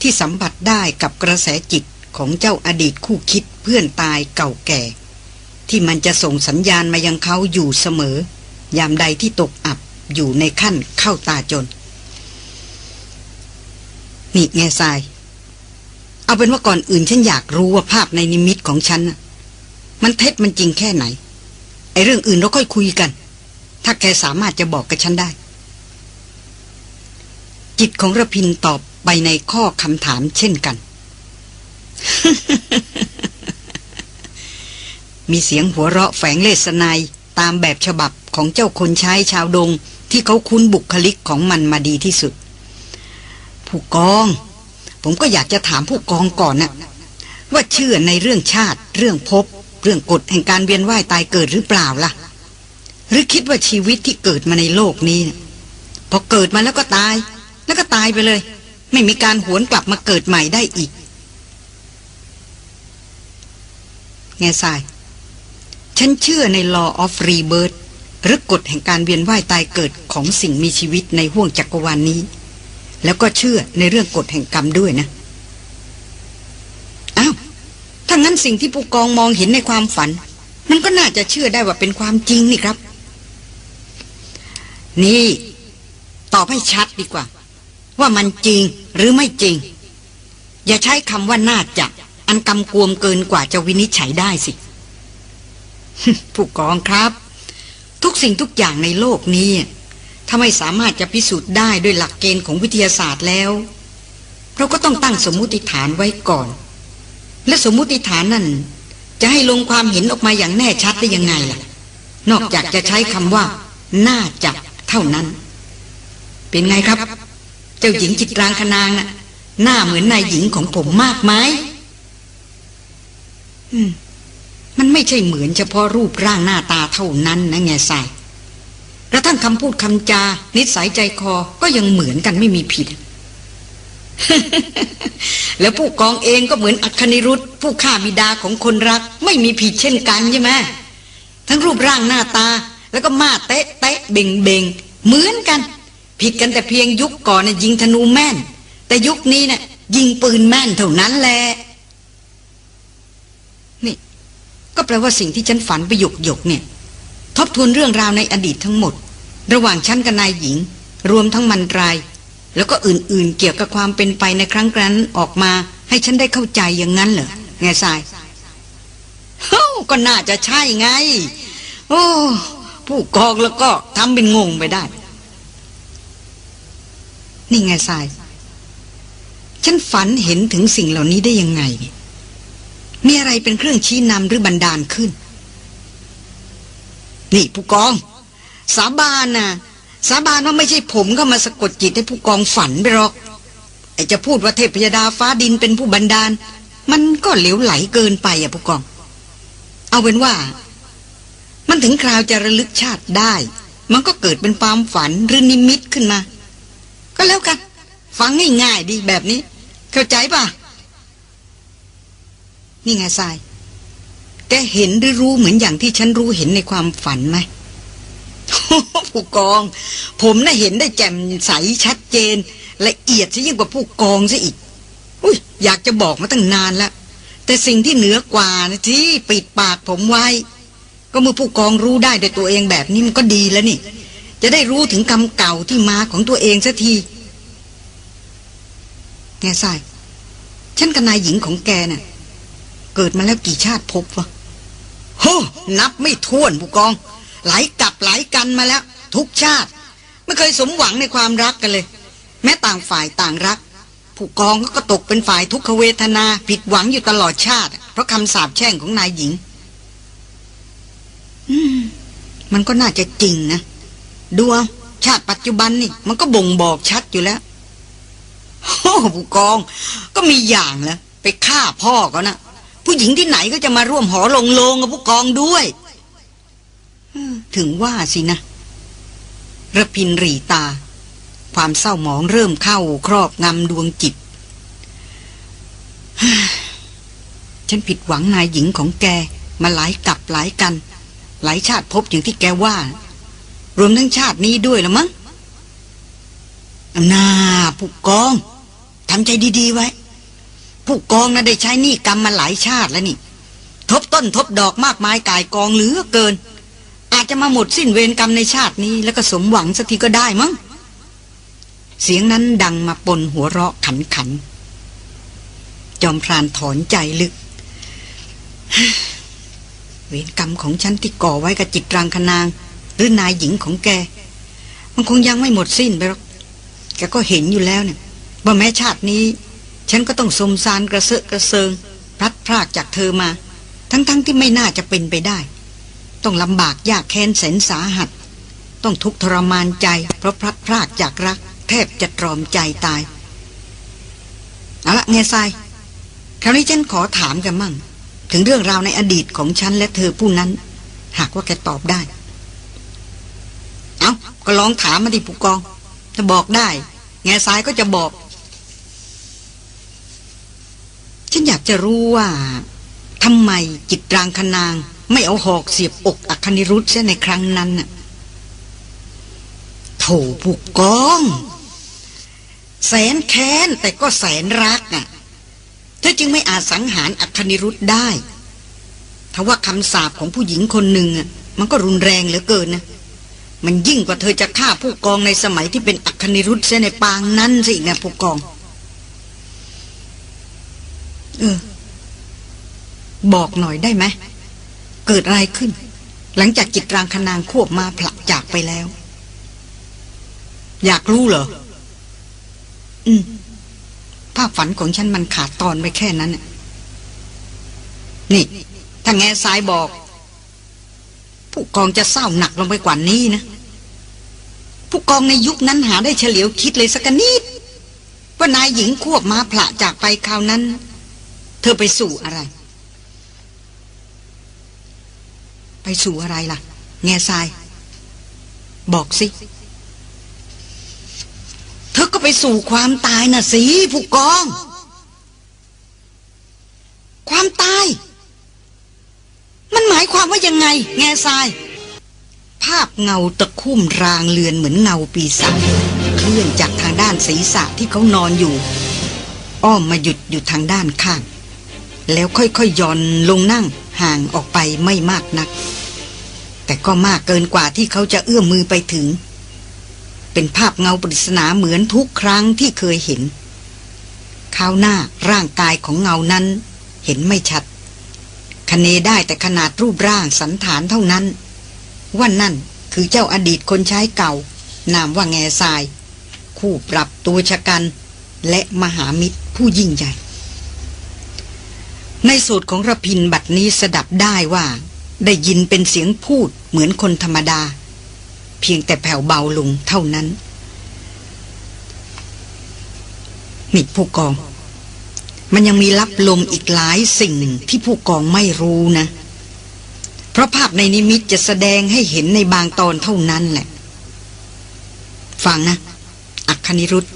ที่สัมผัสได้กับกระแสจิตของเจ้าอดีตคู่คิดเพื่อนตายเก่าแก่ ที่มันจะส่งสัญญาณมายังเขาอยู่เสมอ ยามใดที่ตกอับอยู่ในขั้นเข้าตาจน นี่แง่ทราย เอาเป็นว่าก่อนอื่นฉันอยากรู้ว่าภาพในนิมิตของฉันมันเท็จมันจริงแค่ไหน ไอ้เรื่องอื่นเราค่อยคุยกัน ถ้าแกสามารถจะบอกกับฉันได้ จิตของระพินตอบไปในข้อคำถามเช่นกัน มีเสียงหัวเราะแฝงเลสนายตามแบบฉบับของเจ้าคนใช้ชาวดงที่เขาคุ้นบุคลิกของมันมาดีที่สุด ผู้กอง ผมก็อยากจะถามผู้กองก่อนนะว่าเชื่อในเรื่องชาติ เรื่องภพเรื่องกฎแห่งการเวียนว่ายตายเกิดหรือเปล่าล่ะ หรือคิดว่าชีวิตที่เกิดมาในโลกนี้พอเกิดมาแล้วก็ตาย แล้วก็ตายไปเลย ไม่มีการหวนกลับมาเกิดใหม่ได้อีก แง่ทราย ฉันเชื่อใน law of rebirth หรือกฎแห่งการเวียนว่ายตายเกิดของสิ่งมีชีวิตในห้วงจักรวาลนนี้ แล้วก็เชื่อในเรื่องกฎแห่งกรรมด้วยนะอ้าวถ้างั้นสิ่งที่ผู้กองมองเห็นในความฝัน มันก็น่าจะเชื่อได้ว่าเป็นความจริงนี่ครับ นี่ตอบให้ชัดดีกว่า ว่ามันจริงหรือไม่จริง อย่าใช้คำว่าน่าจะ อันกำกวมเกินกว่าจะวินิจฉัยได้สิ ผู้กองครับ ทุกสิ่งทุกอย่างในโลกนี้ ถ้าไม่สามารถจะพิสูจน์ได้ด้วยหลักเกณฑ์ของวิทยาศาสตร์แล้ว เราก็ต้องตั้งสมมุติฐานไว้ก่อน และสมมุติฐานนั่น จะให้ลงความเห็นออกมาอย่างแน่ชัดได้ยังไงล่ะ นอกจากจะใช้คำว่า น่าจะเท่านั้น เป็นไงครับ เจ้าหญิงจิตรางคนางนะ่ะ หน้าเหมือนนายหญิงของผมมากไหมอืมมันไม่ใช่เหมือนเฉพาะรูปร่างหน้าตาเท่านั้นนะแง่ทราย กระทั่งคำพูดคำจา นิสัยใจคอก็ยังเหมือนกันไม่มีผิด แล้วผู้กองเองก็เหมือนอัคนิรุธผู้ฆ่าบิดาของคนรัก ไม่มีผิดเช่นกันใช่ไหมทั้งรูปร่างหน้าตา แล้วก็มาเตะเตะเบ่งเบ่งเหมือนกัน ผิดกันแต่เพียงยุคก่อนนะ่ะยิงธนูแม่น แต่ยุคนี้นะ่ะยิงปืนแม่นเท่านั้นแหละนี่ ก็แปลว่าสิ่งที่ฉันฝันไปหยกหยกเนี่ย ทบทวนเรื่องราวในอดีตทั้งหมด ระหว่างฉันกับนายหญิง รวมทั้งมันราย แล้วก็อื่นๆ เกี่ยวกับความเป็นไปในครั้งนั้นออกมาให้ฉันได้เข้าใจอย่างนั้นเหรอไงทรายเฮ้ก็น่าจะใช่ไง โอ้ผู้กองแล้วก็ทำเป็นงงไปได้ นี่ไงทราย ฉันฝันเห็นถึงสิ่งเหล่านี้ได้ยังไงมีอะไรเป็นเครื่องชี้นำหรือบันดาลขึ้น นี่ผู้กอง สาบานนะสาบานว่าไม่ใช่ผมเข้ามาสะกดจิตให้ผู้กองฝันไปหรอกไอจะพูดว่าเทพยดาฟ้าดินเป็นผู้บันดาล มันก็เหลวไหลเกินไปอะผู้กอง เอาเป็นว่า มันถึงคราวจะระลึกชาติได้ มันก็เกิดเป็นความฝันหรือนิมิตขึ้นมา ก็แล้วกัน ฟังง่ายๆดีแบบนี้ เข้าใจป่ะ นี่ไงทราย แกเห็นหรือรู้เหมือนอย่างที่ฉันรู้เห็นในความฝันไหมผู้กอง ผมน่ะเห็นได้แจ่มใสชัดเจน ละเอียดซะยิ่งกว่าผู้กองซะอีก อุ้ยอยากจะบอกมาตั้งนานแล้ว แต่สิ่งที่เหนือกว่านะที่ปิดปากผมไว้ ก็เมื่อผู้กองรู้ได้ด้วยตัวเองแบบนี้มันก็ดีแล้วนี่ จะได้รู้ถึงกรรมเก่าที่มาของตัวเองสักทีแง่ทรายฉันกับนายหญิงของแกน่ะ เกิดมาแล้วกี่ชาติพบวะ โหนับไม่ถ้วนผู้กอง หลายกลับหลายกันมาแล้ว ทุกชาติ ไม่เคยสมหวังในความรักกันเลย แม้ต่างฝ่ายต่างรัก ผู้กองก็ตกเป็นฝ่ายทุกขเวทนา ผิดหวังอยู่ตลอดชาติ เพราะคำสาปแช่งของนายหญิง อืม มันก็น่าจะจริงนะดูเอาชาติปัจจุบันนี่มันก็บ่งบอกชัดอยู่แล้วโอ้ผู้กอง ก็มีอย่างแล้วไปฆ่าพ่อเขานะ ผู้หญิงที่ไหนก็จะมาร่วมหอลงโลงกับผู้กองด้วยถึงว่าสินะระพินรีตา ความเศร้าหมองเริ่มเข้าครอบงำดวงจิต ฉันผิดหวังนายหญิงของแก มาหลายกับหลายกัน หลายชาติพบอย่างที่แกว่า รวมทั้งชาตินี้ด้วยละมั้งน่าผู้กองทำใจดี ๆ ไว้ ผู้กองนะ่ะได้ใช้หนี้กรรมมาหลายชาติแล้วนี่ ทบต้นทบดอกมากมายกายกองเหลือเกิน อาจจะมาหมดสิ้นเวรกรรมในชาตินี้ แล้วก็สมหวังสักทีก็ได้มั้งเสียงนั้นดังมาปนหัวเราะขันขัน จอมพรานถอนใจลึก เวรกรรมของฉันที่ก่อไว้กับจิตรังคนาง หรือนายหญิงของแก มันคงยังไม่หมดสิ้นไปหรอกแกก็เห็นอยู่แล้วเนี่ยว่าแม้ชาตินี้ ฉันก็ต้องสมสารกระเซาะกระเซิงพลัดพรากจากเธอมา ทั้งๆทที่ไม่น่าจะเป็นไปได้ ต้องลำบากยากแค้นแสนสาหัส ต้องทุกข์ทรมานใจ เพราะพลัดพรากจากรัก แทบจะตรอมใจตายเอาละเงซายคราวนี้ฉันขอถามกันมั่ง ถึงเรื่องราวในอดีตของฉันและเธอผู้นั้น หากว่าแกตอบได้ เอาก็ลองถามมาดิผู้กองถ้าบอกได้ แง่ซ้ายก็จะบอก ฉันอยาก จะรู้ว่าทำไมจิตรางคนาง ไม่เอาหอกเสียบอกอัคนิรุธเสียในครั้งนั้นน่ะโถผู้กอง แสนแค้นแต่ก็แสนรักน่ะเธอจึงไม่อาจสังหารอัคนิรุธได้ทว่าคำสาปของผู้หญิงคนหนึ่งอะมันก็รุนแรงเหลือเกินนะ มันยิ่งกว่าเธอจะฆ่าผู้กองในสมัยที่เป็นอัคนิรุธเสียในปางนั้นสินะผู้กอง เออ บอกหน่อยได้ไหม เกิดอะไรขึ้น หลังจากจิตรางคนางควบมาผลักจากไปแล้ว อยากรู้เหรอ อืม ภาพฝันของฉันมันขาดตอนไปแค่นั้นนี่ ถ้าแง่ซ้ายบอก ผู้กองจะเศร้าหนักลงไปกว่านี้นะ ผู้กองในยุคนั้นหาได้เฉลียวคิดเลยสักนิดว่านายหญิงควบมาผละจากไปคราวนั้น เธอไปสู่อะไร ไปสู่อะไรล่ะ แง่ทราย บอกสิ เธอก็ไปสู่ความตายน่ะสิผู้กอง ความตาย มันหมายความว่ายังไง แง่ทราย ภาพเงาตะคุ่มรางเลือนเหมือนเงาปีศาจเคลื่อนจากทางด้านศีรษะที่เขานอนอยู่ อ้อมมาหยุดอยู่ทางด้านข้าง แล้วค่อยๆย่อนลงนั่งห่างออกไปไม่มากนัก แต่ก็มากเกินกว่าที่เขาจะเอื้อมมือไปถึง เป็นภาพเงาปริศนาเหมือนทุกครั้งที่เคยเห็นข้าวหน้าร่างกายของเงานั้น เห็นไม่ชัดคเนได้แต่ขนาดรูปร่างสันฐานเท่านั้น ว่านั่นคือเจ้าอดีตคนใช้เก่า นามว่าแง่ทราย คู่ปรับตัวชะกัน และมหามิตรผู้ยิ่งใหญ่ ในสูตรของระพินบัดนี้สดับได้ว่า ได้ยินเป็นเสียงพูดเหมือนคนธรรมดา เพียงแต่แผ่วเบาลงเท่านั้นนี่ผู้กอง มันยังมีลับลมอีกหลายสิ่งที่ผู้กองไม่รู้นะ เพราะภาพในนิมิตจะแสดงให้เห็นในบางตอนเท่านั้นแหละ ฟังนะ อักคณิรุธ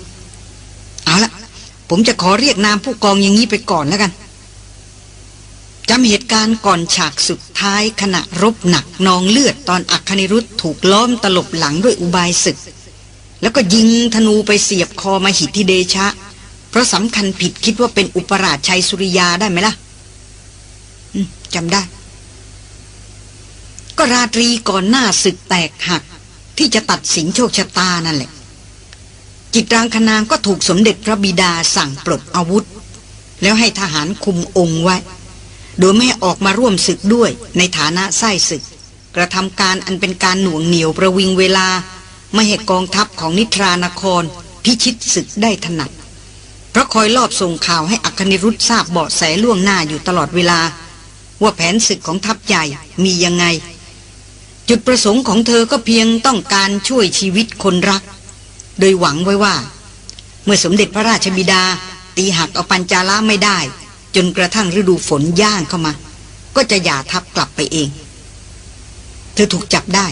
เอาละผมจะขอเรียกนามผู้กองอย่างนี้ไปก่อนแล้วกัน จำเหตุการณ์ก่อนฉากสุดท้ายขณะรบหนักนองเลือดตอนอักคณิรุธถูกล้อมตลบหลังด้วยอุบายศึก แล้วก็ยิงธนูไปเสียบคอมาหิติเดชะ เพราะสำคัญผิดคิดว่าเป็นอุปราชชัยสุริยาได้ไหมล่ะจำได้ ก็ราตรีก่อนหน้าศึกแตกหัก ที่จะตัดสินโชคชะตานั่นแหละ จิตรางคนางก็ถูกสมเด็จพระบิดาสั่งปลดอาวุธ แล้วให้ทหารคุมองค์ไว้ โดยไม่ออกมาร่วมศึกด้วยในฐานะไส้ศึก กระทำการอันเป็นการหน่วงเหนียวประวิงเวลา ไม่ให้กองทัพของนิทรานคร พิชิตศึกได้ถนัด เพราะคอยลอบส่งข่าวให้อัคนิรุธทราบเบาะแสล่วงหน้าอยู่ตลอดเวลา ว่าแผนศึกของทัพใหญ่มียังไง จุดประสงค์ของเธอก็เพียงต้องการช่วยชีวิตคนรัก โดยหวังไว้ว่า เมื่อสมเด็จพระราชบิดาตีหักเอาปัญจาละไม่ได้ จนกระทั่งฤดูฝนย่างเข้ามา ก็จะหย่าทับกลับไปเอง เธอถูกจับได้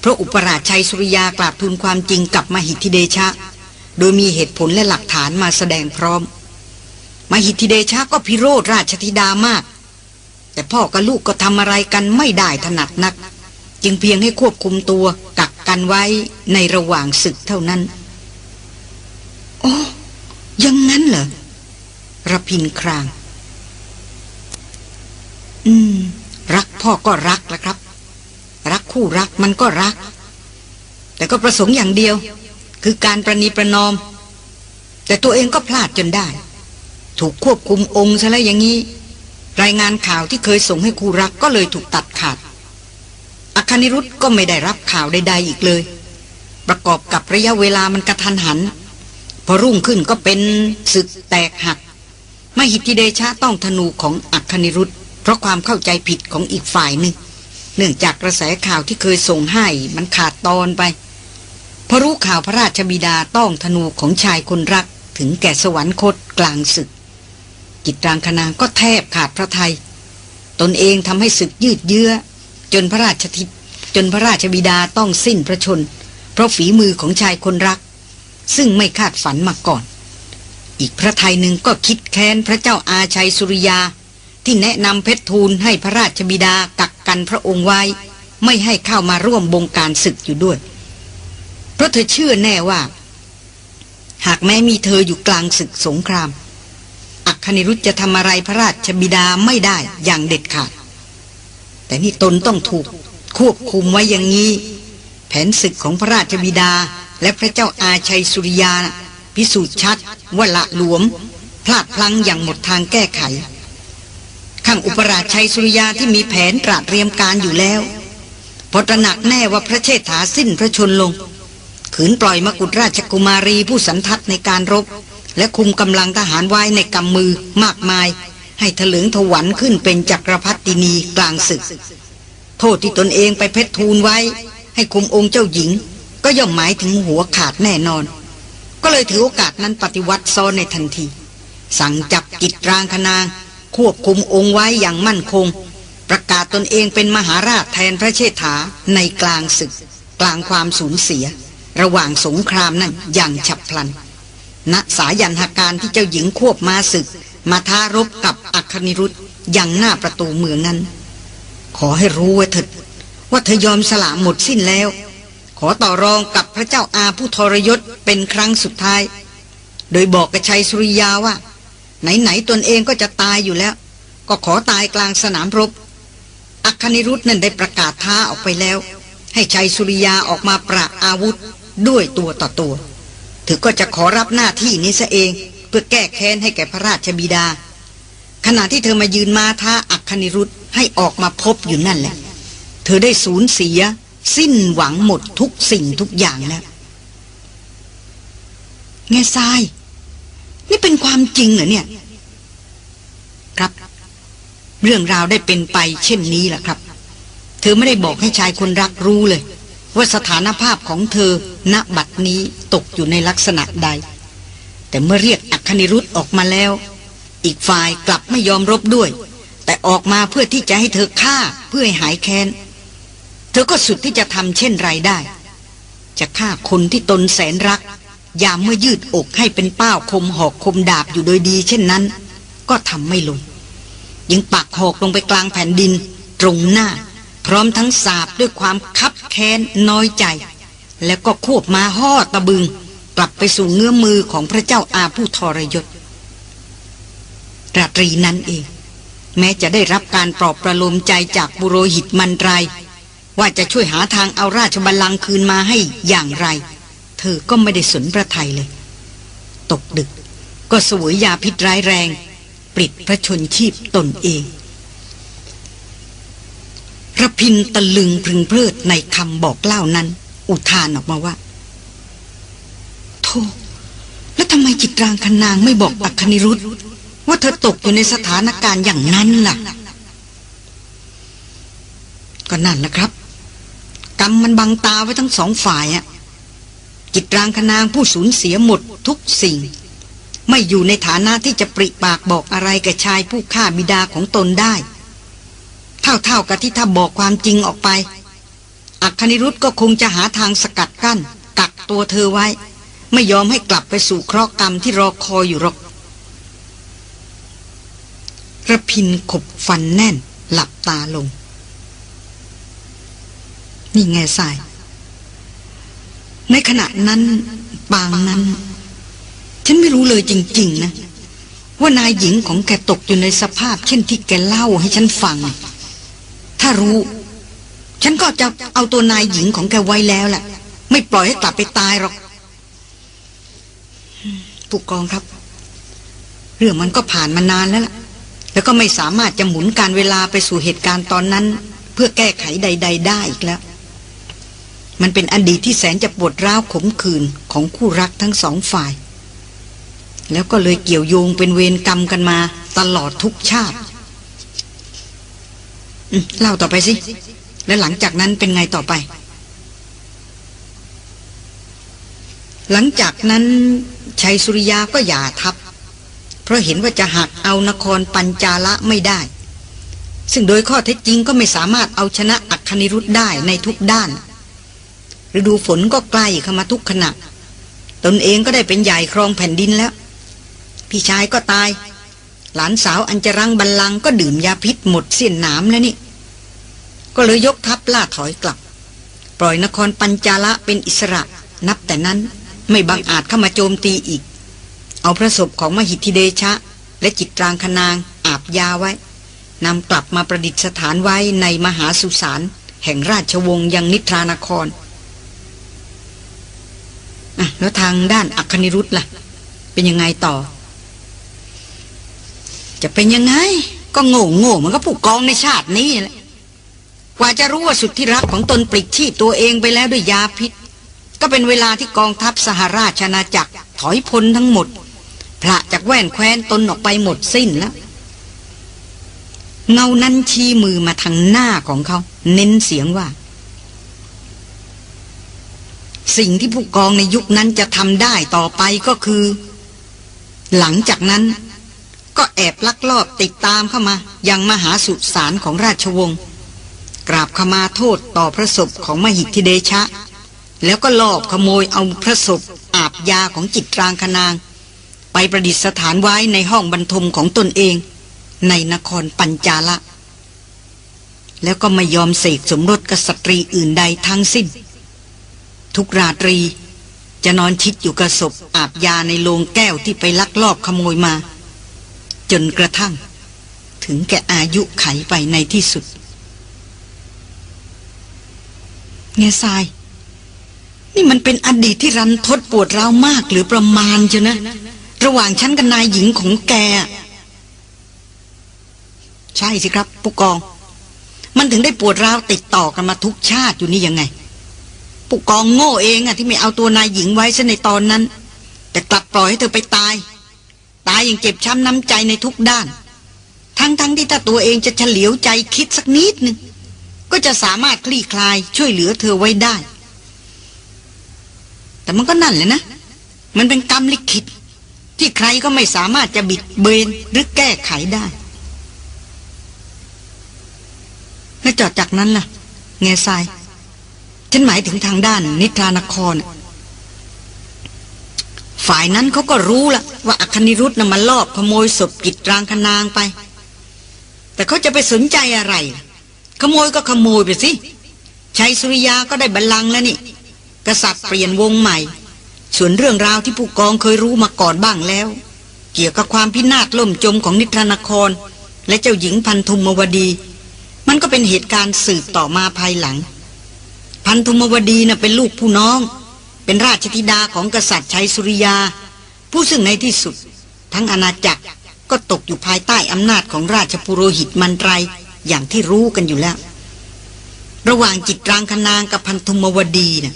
เพราะอุปราชชัยสุริยากราบทูลความจริงกับมหิทธิเดชะ โดยมีเหตุผลและหลักฐานมาแสดงพร้อม มหิทธิเดชะก็พิโรธราชธิดามาก แต่พ่อกับลูกก็ทำอะไรกันไม่ได้ถนัดนัก จึงเพียงให้ควบคุมตัวกักกันไว้ในระหว่างศึกเท่านั้น โอ้ยังงั้นเหรอระพินคราง อืม รักพ่อก็รักแล้วครับ รักคู่รักมันก็รัก แต่ก็ประสงค์อย่างเดียว คือการประนีประนอม แต่ตัวเองก็พลาดจนได้ ถูกควบคุมองค์ซะแล้วอย่างนี้ รายงานข่าวที่เคยส่งให้คู่รักก็เลยถูกตัดขาดอคานิรุธก็ไม่ได้รับข่าวใดๆอีกเลย ประกอบกับระยะเวลามันกระทันหัน พอรุ่งขึ้นก็เป็นศึกแตกหักมหิติเดชะต้องธนูของอัคนิรุธ ราะความเข้าใจผิดของอีกฝ่ายหนึ่งเนื่องจากกระแสข่าวที่เคยส่งให้มันขาดตอนไปพอรู้ข่าวพระราชบิดาต้องธนูของชายคนรักถึงแก่สวรรคตกลางศึก จิตรางคนางก็แทบขาดพระทยัยตนเองทำให้ศึกยืดเยื้อ จนพระราชทิจนพระราชบิดาต้องสิ้นพระชน เพราะฝีมือของชายคนรัก ซึ่งไม่คาดฝันมาก่อน อีกพระไทยหนึ่งก็คิดแค้นพระเจ้าอาชัยสุริยา ที่แนะนำเพชรทูลให้พระราชบิดากักกันพระองค์ไว้ ไม่ให้เข้ามาร่วมบงการศึกอยู่ด้วย เพราะเธอเชื่อแน่ว่า หากแม้มีเธออยู่กลางศึกสงคราม อักคณิรุธจะทำอะไรพระราชบิดาไม่ได้อย่างเด็ดขาด แต่นี่ตนต้องถูกควบคุมไว้อย่างนี้ แผนศึกของพระราชบิดาและพระเจ้าอาชัยสุริยา พิสูจน์ชัดว่าละหลวม พลาดพลั้งอย่างหมดทางแก้ไข ข้างอุปราชชัยสุริยาที่มีแผนตราเตรียมการอยู่แล้ว พอตระหนักแน่ว่าพระเชษฐาสิ้นพระชนลง ขืนปล่อยมกุฎราชกุมารีผู้สันทัดในการรบ และคุมกำลังทหารไว้ในกำมือมากมาย ให้ถลึงถวันขึ้นเป็นจักรพรรดินีกลางศึก โทษที่ตนเองไปเพชรทูลไว้ ให้คุมองค์เจ้าหญิง ก็ย่อมหมายถึงหัวขาดแน่นอน ก็เลยถือโอกาสนั้นปฏิวัติซ้อนในทันที สั่งจับกิจรางคนาง ควบคุมองค์ไว้อย่างมั่นคง ประกาศตนเองเป็นมหาราชแทนพระเชษฐาในกลางศึก กลางความสูญเสีย ระหว่างสงครามนั่นอย่างฉับพลัน ณสายันหาการที่เจ้าหญิงควบมาศึก มาท้ารบกับอัคนิรุธอย่างหน้าประตูเมืองนั้น ขอให้รู้ไว้เถิดว่าเธอยอมสละหมดสิ้นแล้ว ขอต่อรองกับพระเจ้าอาผู้ทรยศเป็นครั้งสุดท้าย โดยบอกกับชัยสุริยาว่า ไหน ๆ ตนเองก็จะตายอยู่แล้ว ก็ขอตายกลางสนามรบ อัคนิรุธนั่นได้ประกาศท้าออกไปแล้ว ให้ชัยสุริยาออกมาประอาวุธด้วยตัวต่อตัว ถือก็จะขอรับหน้าที่นี้ซะเอง เพื่อแก้แค้นให้แก่พระราชบิดา ขณะที่เธอมายืนมาท้าอัคนิรุธให้ออกมาพบอยู่นั่นแหละ เธอได้สูญเสีย สิ้นหวังหมดทุกสิ่งทุกอย่างแล้วไงทราย นี่เป็นความจริงเหรอเนี่ย ครับ เรื่องราวได้เป็นไปเช่นนี้แหละครับ เธอไม่ได้บอกให้ชายคนรักรู้เลย ว่าสถานภาพของเธอณบัดนี้ตกอยู่ในลักษณะใด แต่เมื่อเรียกอัคนิรุธออกมาแล้ว อีกฝ่ายกลับไม่ยอมรบด้วย แต่ออกมาเพื่อที่จะให้เธอฆ่าเพื่อให้หายแค้นเธอก็สุดที่จะทำเช่นไรได้ จะฆ่าคนที่ตนแสนรัก ยามเมื่อยืดอกให้เป็นเป้าคมหอกคมดาบอยู่โดยดี เช่นนั้น ก็ทำไม่ลง ยังปักหอกลงไปกลางแผ่นดิน ตรงหน้า พร้อมทั้งสาบด้วยความคับแค้นน้อยใจ แล้วก็ควบมาห่อตะบึง กลับไปสู่เงื้อมือของพระเจ้าอาผู้ทรยศราตรีนั้นเอง แม้จะได้รับการปลอบประโลมใจจากบุโรหิตมันไร ว่าจะช่วยหาทางเอาราชบัลลังก์คืนมาให้อย่างไร เธอก็ไม่ได้สนประไทยเลย ตกดึกก็สวยยาพิษร้ายแรง ปลิดพระชนชีพตนเองระพินตะลึงพึงเพลิดในคำบอกเล่านั้น อุทานออกมาว่าโธ่แล้วทำไมจิตรางคนางไม่บอกอัคนิรุธว่าเธอตกอยู่ในสถานการณ์อย่างนั้นล่ะ ก็นั่นแหละครับ กรรมมันบังตาไว้ทั้งสองฝ่ายอะ จิตรางคนางผู้สูญเสียหมดทุกสิ่ง ไม่อยู่ในฐานะที่จะปริปากบอกอะไรกับชายผู้ฆ่าบิดาของตนได้ เท่าๆกับที่ถ้าบอกความจริงออกไป อัคนิรุธก็คงจะหาทางสกัดกั้น กักตัวเธอไว้ ไม่ยอมให้กลับไปสู่เคราะห์กรรมที่รอคอยอยู่หรอกระพินขบฟันแน่น หลับตาลง นี่ไงสาย ในขณะนั้นปางนั้น ฉันไม่รู้เลยจริง ๆ นะ ว่านายหญิงของแกตกอยู่ในสภาพ เช่นที่แกเล่าให้ฉันฟัง ถ้ารู้ ฉันก็จะเอาตัวนายหญิงของแกไว้แล้วแหละไม่ปล่อยให้กลับไปตายหรอกผู้กองครับ เรื่องมันก็ผ่านมานานแล้วล่ะ แล้วก็ไม่สามารถจะหมุนการเวลาไปสู่เหตุการณ์ตอนนั้น เพื่อแก้ไขใด ๆ ได้อีกแล้ว มันเป็นอดีตที่แสนจะปวดร้าวขมขื่นของคู่รักทั้งสองฝ่าย แล้วก็เลยเกี่ยวโยงเป็นเวรกรรมกันมาตลอดทุกชาติเล่าต่อไปสิ แล้วหลังจากนั้นเป็นไงต่อไป หลังจากนั้นชัยสุริยาก็หย่าทับ เพราะเห็นว่าจะหักเอานครปัญจาละไม่ได้ ซึ่งโดยข้อเท็จจริงก็ไม่สามารถเอาชนะอัคคณิรุธได้ในทุกด้าน ฤดูฝนก็ใกล้เข้ามาทุกขณะ ตนเองก็ได้เป็นใหญ่ครองแผ่นดินแล้ว พี่ชายก็ตาย หลานสาวอัญจรังบัลลังก็ดื่มยาพิษหมดเสี้ยนน้ำแล้วนี่ ก็เลยยกทัพล่าถอยกลับ ปล่อยนครปัญจาละเป็นอิสระ นับแต่นั้นไม่บังอาจเข้ามาโจมตีอีก เอาพระศพของมหิทธิเดชะ และจิตรางคนางอาบยาไว้นำกลับมาประดิษฐานไว้ในมหาสุสานแห่งราชวงศ์ยังนิทรานคร อะแล้วทางด้านอัคนิรุธล่ะ เป็นยังไงต่อ จะเป็นยังไง ก็โง่โง่มันก็ผูกกองในชาตินี้แหละกว่าจะรู้ว่าสุดที่รักของตนปลิดชีพตัวเองไปแล้วด้วยยาพิษ ก็เป็นเวลาที่กองทัพสหราชนาจักรถอยพลทั้งหมดพระจากแว่นแคว้นตนออกไปหมดสิ้นแล้วเงานั้นชี้มือมาทางหน้าของเขา เน้นเสียงว่า สิ่งที่ผู้กองในยุคนั้นจะทำได้ต่อไปก็คือ หลังจากนั้น ก็แอบลักลอบติดตามเข้ามา ยังมหาสุสานของราชวงศ์กราบขมาโทษต่อพระศพของมหิทธิเดชะ แล้วก็ลอบขโมยเอาพระศพอาบยาของจิตรางคนาง ไปประดิษฐานไว้ในห้องบรรทมของตนเอง ในนครปัญจาละ แล้วก็ไม่ยอมเสกสมรสกับสตรีอื่นใดทั้งสิ้น ทุกราตรี จะนอนชิดอยู่กับศพอาบยาในโลงแก้วที่ไปลักลอบขโมยมา จนกระทั่ง ถึงแก่อายุไขไปในที่สุดเงซาย นี่มันเป็นอดีตที่รันทดปวดร้าวมากหรือประมาณเจ้านะ ระหว่างฉันกับนายหญิงของแก ใช่สิครับ ผู้กอง มันถึงได้ปวดร้าวติดต่อกันมาทุกชาติอยู่นี่ยังไง ผู้กองโง่เองอะที่ไม่เอาตัวนายหญิงไว้ซะในตอนนั้น แต่กลับปล่อยให้เธอไปตาย ตายอย่างเจ็บช้ำน้ำใจในทุกด้าน ทั้งๆทที่ถ้าตัวเองจะเฉลียวใจคิดสักนิดหนึ่งก็จะสามารถคลี่คลายช่วยเหลือเธอไว้ได้ แต่มันก็นั่นแหละนะ มันเป็นกรรมลิขิต ที่ใครก็ไม่สามารถจะบิดเบนหรือแก้ไขได้แล้วจอดจากนั้นล่ะ แง่ทราย ฉันหมายถึงทางด้านนิทรานคร ฝ่ายนั้นเขาก็รู้ละว่าอคนิรุธน่ะมันลอบขโมยศพกิจรางคนางไป แต่เขาจะไปสนใจอะไร ขโมยก็ขโมยไปสิชัยสุริยาก็ได้บัลลังก์แล้วนี่ กษัตริย์เปลี่ยนวงใหม่ ส่วนเรื่องราวที่ผู้กองเคยรู้มาก่อนบ้างแล้ว เกี่ยวกับความพินาศล่มจมของนิทรานคร และเจ้าหญิงพันธุมวดี มันก็เป็นเหตุการณ์สืบต่อมาภายหลัง พันธุมวดีน่ะเป็นลูกผู้น้อง เป็นราชธิดาของกษัตริย์ชัยสุริยา ผู้ซึ่งในที่สุด ทั้งอาณาจักรก็ตกอยู่ภายใต้อำนาจของราชปุโรหิตมันไรอย่างที่รู้กันอยู่แล้ว ระหว่างจิตรางคนางกับพันธุมวดีนะ่ะ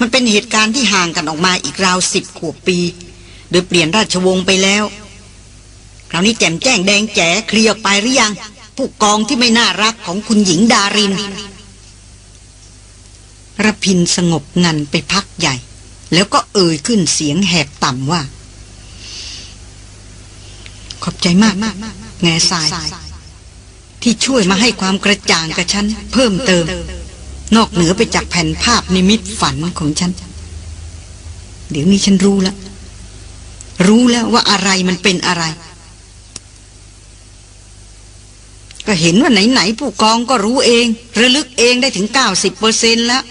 มันเป็นเหตุการณ์ที่ห่างกันออกมาอีกราวสิบขวบปี โดยเปลี่ยนราชวงศ์ไปแล้วคราวนี้แจ่มแจ้งแดงแจ๋เคลียร์ไปหรือยัง ผู้กองที่ไม่น่ารักของคุณหญิงดาริน ระพินสงบงันไปพักใหญ่ แล้วก็เอ่ยขึ้นเสียงแหบต่ำว่า ขอบใจมากแง่ทราย ที่ช่วยมาให้ความกระจ่างกับฉัน เพิ่มเติม นอกเหนือไปจากแผ่นภาพนิมิตฝันของฉัน เดี๋ยวนี้ฉันรู้แล้ว รู้แล้วว่าอะไรมันเป็นอะไรก็เห็นว่าไหนๆผู้กองก็รู้เอง ระลึกเองได้ถึงเก้าสิบเปอร์เซ็นแล้ว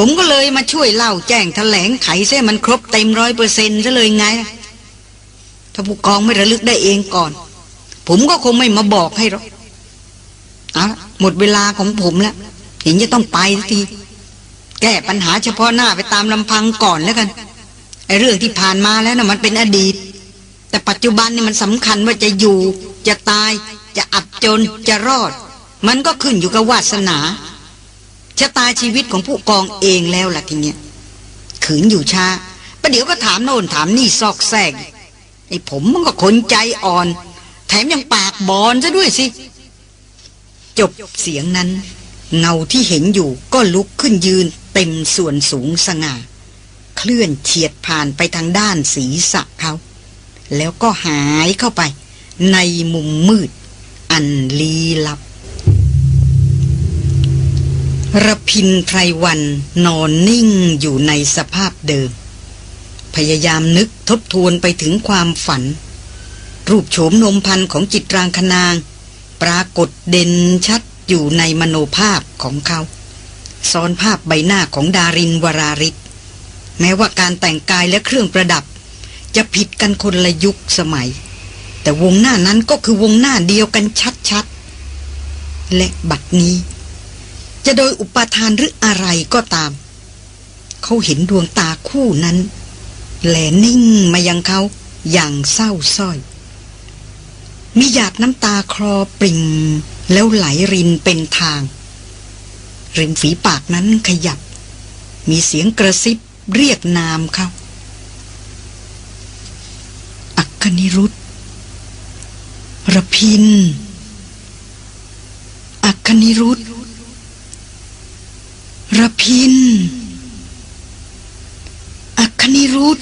ผมก็เลยมาช่วยเล่าแจ้งแถลงไขเส้มันครบเต็มร้อยเปอร์เซ็นต์ซะเลยไง ถ้าผู้กองไม่ระลึกได้เองก่อน ผมก็คงไม่มาบอกให้หรอกเอาหมดเวลาของผมแล้ว เห็นจะต้องไปที แก้ปัญหาเฉพาะหน้าไปตามลำพังก่อนแล้วกันไอ้เรื่องที่ผ่านมาแล้วนะ่ะมันเป็นอดีต แต่ปัจจุบันนี่มันสำคัญว่าจะอยู่ จะตาย จะอับจนจะรอด มันก็ขึ้นอยู่กับวาสนา ชะตาชีวิตของผู้กองเองแล้วล่ะทีเนี้ยขืนอยู่ช้าประเดี๋ยวก็ถามโน่นถามนี่ซอกแซกไอ้ผมมันก็ขนใจอ่อน แถมยังปากบอนซะด้วยสิ จบเสียงนั้น เงาที่เห็นอยู่ก็ลุกขึ้นยืนเต็มส่วนสูงสง่า เคลื่อนเฉียดผ่านไปทางด้านศีรษะเขา แล้วก็หายเข้าไป ในมุมมืด อันลี้ลับ ระพินไพรวันนอนนิ่งอยู่ในสภาพเดิม พยายามนึกทบทวนไปถึงความฝัน รูปโฉมนมพันของจิตรางคนาง ปรากฏเด่นชัดอยู่ในมโนภาพของเขาซ้อนภาพใบหน้าของดารินวราริศแม้ว่าการแต่งกายและเครื่องประดับ จะผิดกันคนละยุคสมัย แต่วงหน้านั้นก็คือวงหน้าเดียวกันชัดๆและบัดนี้ จะโดยอุปทานหรืออะไรก็ตาม เขาเห็นดวงตาคู่นั้น แหลนิ่งมายังเขาอย่างเศร้าส้อย มีหยาดน้ำตาคลอปริ่งแล้วไหลรินเป็นทาง ริมฝีปากนั้นขยับ มีเสียงกระซิบเรียกนามเขาอักคณิรุธระพิน อักคณิรุธ ระพิน อัคณิรุธ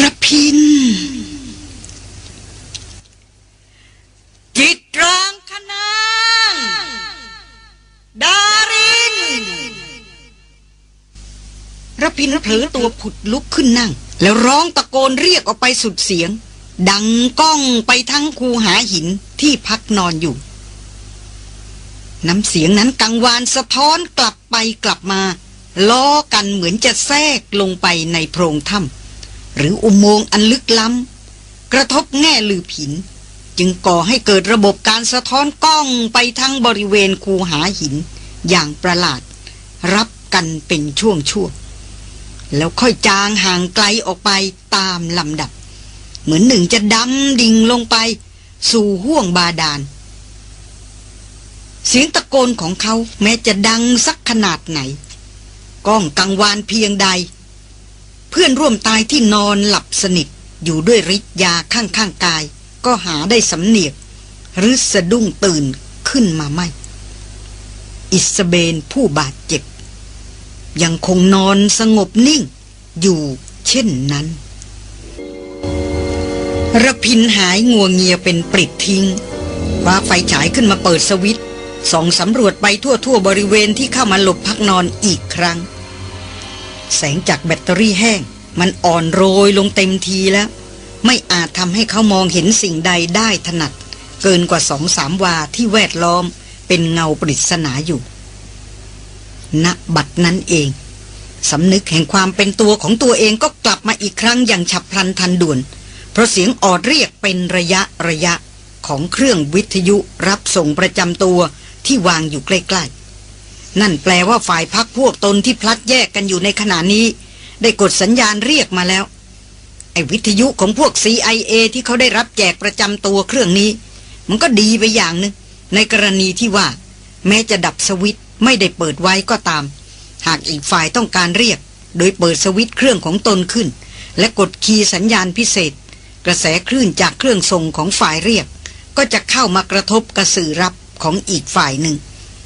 ระพิน จิตรางคนางดารินระพินเผลอตัวผุดลุกขึ้นนั่ง แล้วร้องตะโกนเรียกออกไปสุดเสียง ดังก้องไปทั้งคูหาหินที่พักนอนอยู่ น้ำเสียงนั้นกังวานสะท้อนกลับไปกลับมา ล้อกันเหมือนจะแทรกลงไปในโพรงถ้ำหรืออุโมงค์อันลึกล้ำ กระทบแง่ลือผิน จึงก่อให้เกิดระบบการสะท้อนกล้องไปทั้งบริเวณคูหาหิน อย่างประหลาด รับกันเป็นช่วงๆแล้วค่อยจางห่างไกลออกไปตามลำดับ เหมือนหนึ่งจะดำดิ่งลงไป สู่ห้วงบาดาล เสียงตะโกนของเขาแม้จะดังสักขนาดไหน ก้องกังวานเพียงใด เพื่อนร่วมตายที่นอนหลับสนิทอยู่ด้วยฤทธิ์ยาข้างข้างกาย ก็หาได้สำเนียก หรือสะดุ้งตื่นขึ้นมาไม่ อิสเบนผู้บาดเจ็บ ยังคงนอนสงบนิ่ง อยู่เช่นนั้นระพินหายงัวเงียเป็นปริดทิ้งคว้าไฟฉายขึ้นมาเปิดสวิต ส่องสำรวจไปทั่วทั่วบริเวณที่เข้ามาหลบพักนอนอีกครั้ง แสงจากแบตเตอรี่แห้ง มันอ่อนโรยลงเต็มทีแล้ว ไม่อาจทำให้เขามองเห็นสิ่งใดได้ถนัด เกินกว่าสองสามวาที่แวดล้อมเป็นเงาปริศนาอยู่ณบัดนั้นเองสำนึกแห่งความเป็นตัวของตัวเองก็กลับมาอีกครั้งอย่างฉับพลันทันด่วน เพราะเสียงออดเรียกเป็นระยะระยะของเครื่องวิทยุรับส่งประจำตัว ที่วางอยู่ใกล้ๆ นั่นแปลว่าฝ่ายพักพวกตนที่พลัดแยกกันอยู่ในขณะนี้ ได้กดสัญญาณเรียกมาแล้ว ไอ้วิทยุของพวก CIA ที่เขาได้รับแจกประจำตัวเครื่องนี้ มันก็ดีไปอย่างหนึง ในกรณีที่ว่า แม้จะดับสวิตช์ไม่ได้เปิดไว้ก็ตาม หากอีกฝ่ายต้องการเรียก โดยเปิดสวิตช์เครื่องของตนขึ้น และกดคีย์สัญญาณพิเศษ กระแสคลื่นจากเครื่องส่งของฝ่ายเรียก ก็จะเข้ามากระทบกระสื่อรับ ของอีกฝ่ายหนึ่ง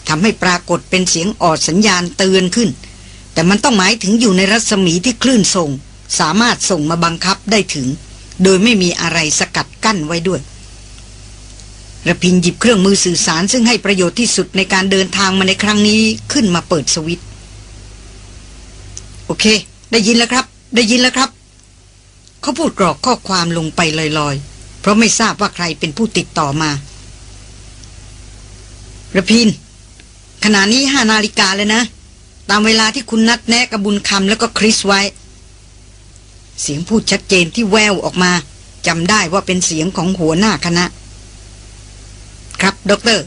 ทำให้ปรากฏเป็นเสียงออดสัญญาณเตือนขึ้น แต่มันต้องหมายถึงอยู่ในรัศมีที่คลื่นส่ง สามารถส่งมาบังคับได้ถึง โดยไม่มีอะไรสกัดกั้นไว้ด้วยระพินหยิบเครื่องมือสื่อสารซึ่งให้ประโยชน์ที่สุดในการเดินทางมาในครั้งนี้ขึ้นมาเปิดสวิตช์โอเค ได้ยินแล้วครับ ได้ยินแล้วครับ เขาพูดกรอกข้อความลงไปลอยๆ เพราะไม่ทราบว่าใครเป็นผู้ติดต่อมา ระพิน ขณะนี้ห้านาฬิกาเลยนะ ตามเวลาที่คุณนัดแนะกับบุญคำแล้วก็คริสไว้ เสียงพูดชัดเจนที่แววออกมาจำได้ว่าเป็นเสียงของหัวหน้าคณะ ครับด็อกเตอร์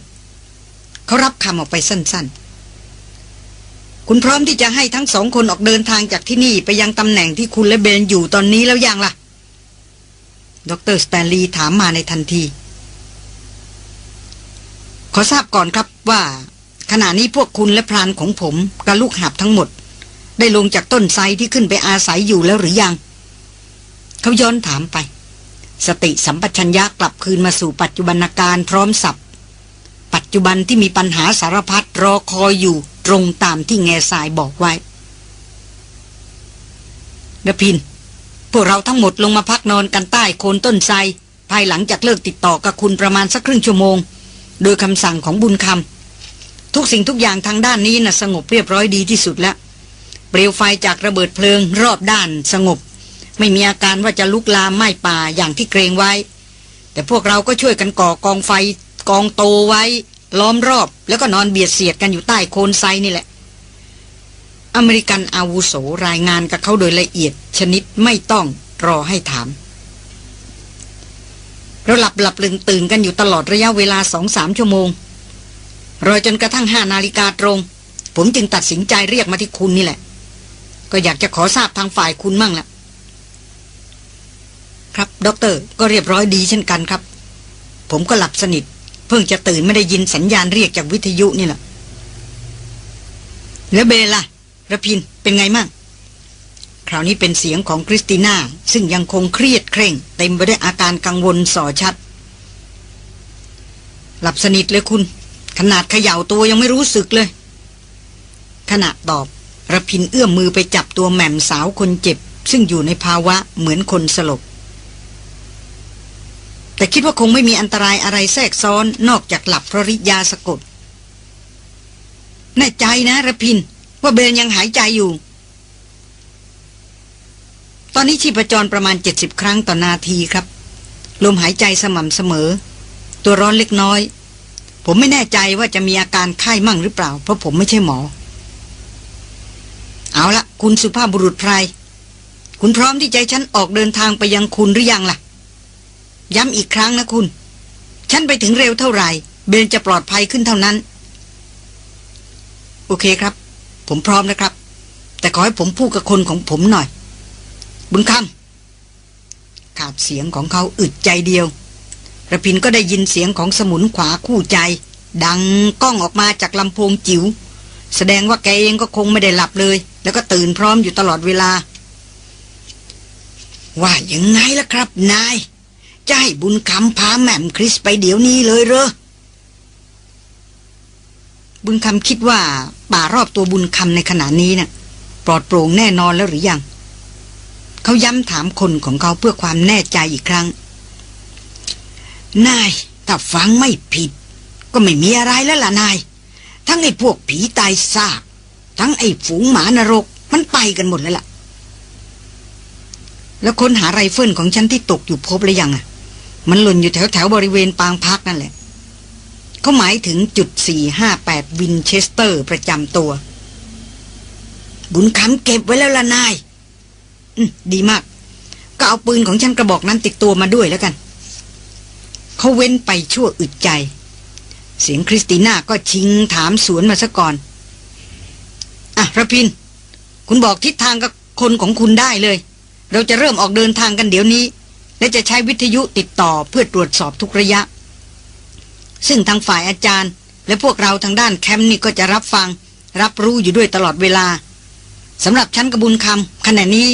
เขารับคำออกไปสั้น ๆ คุณพร้อมที่จะให้ทั้งสองคนออกเดินทางจากที่นี่ไปยังตำแหน่งที่คุณและเบนอยู่ตอนนี้แล้วยังล่ะด็อกเตอร์สแตนลีย์ถามมาในทันที ขอทราบก่อนครับว่า ขณะนี้พวกคุณและพรานของผมกับลูกหาบทั้งหมด ได้ลงจากต้นไทรที่ขึ้นไปอาศัยอยู่แล้วหรือยัง เขาย้อนถามไป สติสัมปชัญญะกลับคืนมาสู่ปัจจุบันการพร้อมสรรพปัจจุบันที่มีปัญหาสารพัดรอคอยอยู่ตรงตามที่แงซายบอกไว้ดพิน พวกเราทั้งหมดลงมาพักนอนกันใต้โคนต้นไทรภายหลังจากเลิกติดต่อกับคุณประมาณสักครึ่งชั่วโมง โดยคำสั่งของบุญคำทุกสิ่งทุกอย่างทางด้านนี้นะ่ะสงบเรียบร้อยดีที่สุดแล้ว เปลวไฟจากระเบิดเพลิงรอบด้านสงบ ไม่มีอาการว่าจะลุกลามไหม้ป่าอย่างที่เกรงไว้ แต่พวกเราก็ช่วยกันก่อกองไฟกองโตไว้ ล้อมรอบ แล้วก็นอนเบียดเสียดกันอยู่ใต้โคนไซนี่แหละ อเมริกันอาวุโสรายงานกับเขาโดยละเอียดชนิดไม่ต้องรอให้ถาม เราหลับหลับลืมตื่นกันอยู่ตลอดระยะเวลาสองสามชั่วโมง รอจนกระทั่งห้านาฬิกาตรง ผมจึงตัดสินใจเรียกมาที่คุณนี่แหละ ก็อยากจะขอทราบทางฝ่ายคุณมั่งละครับด็อกเตอร์ก็เรียบร้อยดีเช่นกันครับ ผมก็หลับสนิท เพิ่งจะตื่นเมื่อได้ยินสัญญาณเรียกจากวิทยุนี่แหละแล้วเบล่ะระพินเป็นไงมั่ง คราวนี้เป็นเสียงของคริสติน่า ซึ่งยังคงเครียดเคร่ง เต็มไปด้วยอาการกังวลส่อชัด หลับสนิทเลยคุณ ขนาดเขย่าตัวยังไม่รู้สึกเลย ขณะตอบระพินเอื้อมมือไปจับตัวแหม่มสาวคนเจ็บ ซึ่งอยู่ในภาวะเหมือนคนสลบ แต่คิดว่าคงไม่มีอันตรายอะไรแทรกซ้อนนอกจากหลับเพราะริยาสะกดแน่ใจนะระพิน ว่าเบนยังหายใจอยู่ ตอนนี้ชีพจรประมาณ 70 ครั้งต่อนาทีครับ ลมหายใจสม่ำเสมอ ตัวร้อนเล็กน้อย ผมไม่แน่ใจว่าจะมีอาการไข้มั่งหรือเปล่า เพราะผมไม่ใช่หมอ เอาละคุณสุภาพบุรุษไพรคุณพร้อมที่ใจฉันออกเดินทางไปยังคุณหรือยังล่ะ ย้ำอีกครั้งนะคุณ ฉันไปถึงเร็วเท่าไหร่ เบนจะปลอดภัยขึ้นเท่านั้น โอเคครับ ผมพร้อมนะครับ แต่ขอให้ผมพูดกับคนของผมหน่อย บุญคำขาดเสียงของเขาอึดใจเดียวระพินก็ได้ยินเสียงของสมุนขวาคู่ใจ ดังก้องออกมาจากลำโพงจิว๋วแสดงว่าแกเองก็คงไม่ได้หลับเลย แล้วก็ตื่นพร้อมอยู่ตลอดเวลา ว่ายังไงล่ะครับ นายจะให้บุญคำพาแม่มคริสไปเดี๋ยวนี้เลยเหรอบุญคำคิดว่าป่ารอบตัวบุญคำในขณะนี้นะ่ะ ปลอดโปร่งแน่นอนแล้วหรือยัง เขาย้ำถามคนของเขาเพื่อความแน่ใจอีกครั้ง นายถ้าฟังไม่ผิด ก็ไม่มีอะไรแล้วล่ะนาย ทั้งไอ้พวกผีตายซาก ทั้งไอ้ฝูงหมานรก มันไปกันหมดแล้วล่ะ แล้วค้นหาไรเฟิลของฉันที่ตกอยู่พบหรือยังอะ มันหล่นอยู่แถวแถวบริเวณปางพักนั่นแหละเขาหมายถึงจุด 458 วินเชสเตอร์ประจำตัว บุญคำเก็บไว้แล้วล่ะนาย ดีมาก ก็เอาปืนของฉันกระบอกนั้นติดตัวมาด้วยแล้วกัน เขาเว้นไปชั่วอึดใจ เสียงคริสติน่าก็ชิงถามสวนมาซะก่อน อะระพิน คุณบอกทิศทางกับคนของคุณได้เลย เราจะเริ่มออกเดินทางกันเดี๋ยวนี้ และจะใช้วิทยุติดต่อเพื่อตรวจสอบทุกระยะ ซึ่งทางฝ่ายอาจารย์ และพวกเราทางด้านแคมป์นี่ก็จะรับฟัง รับรู้อยู่ด้วยตลอดเวลาสำหรับชั้นกระบุญคำขณะนี้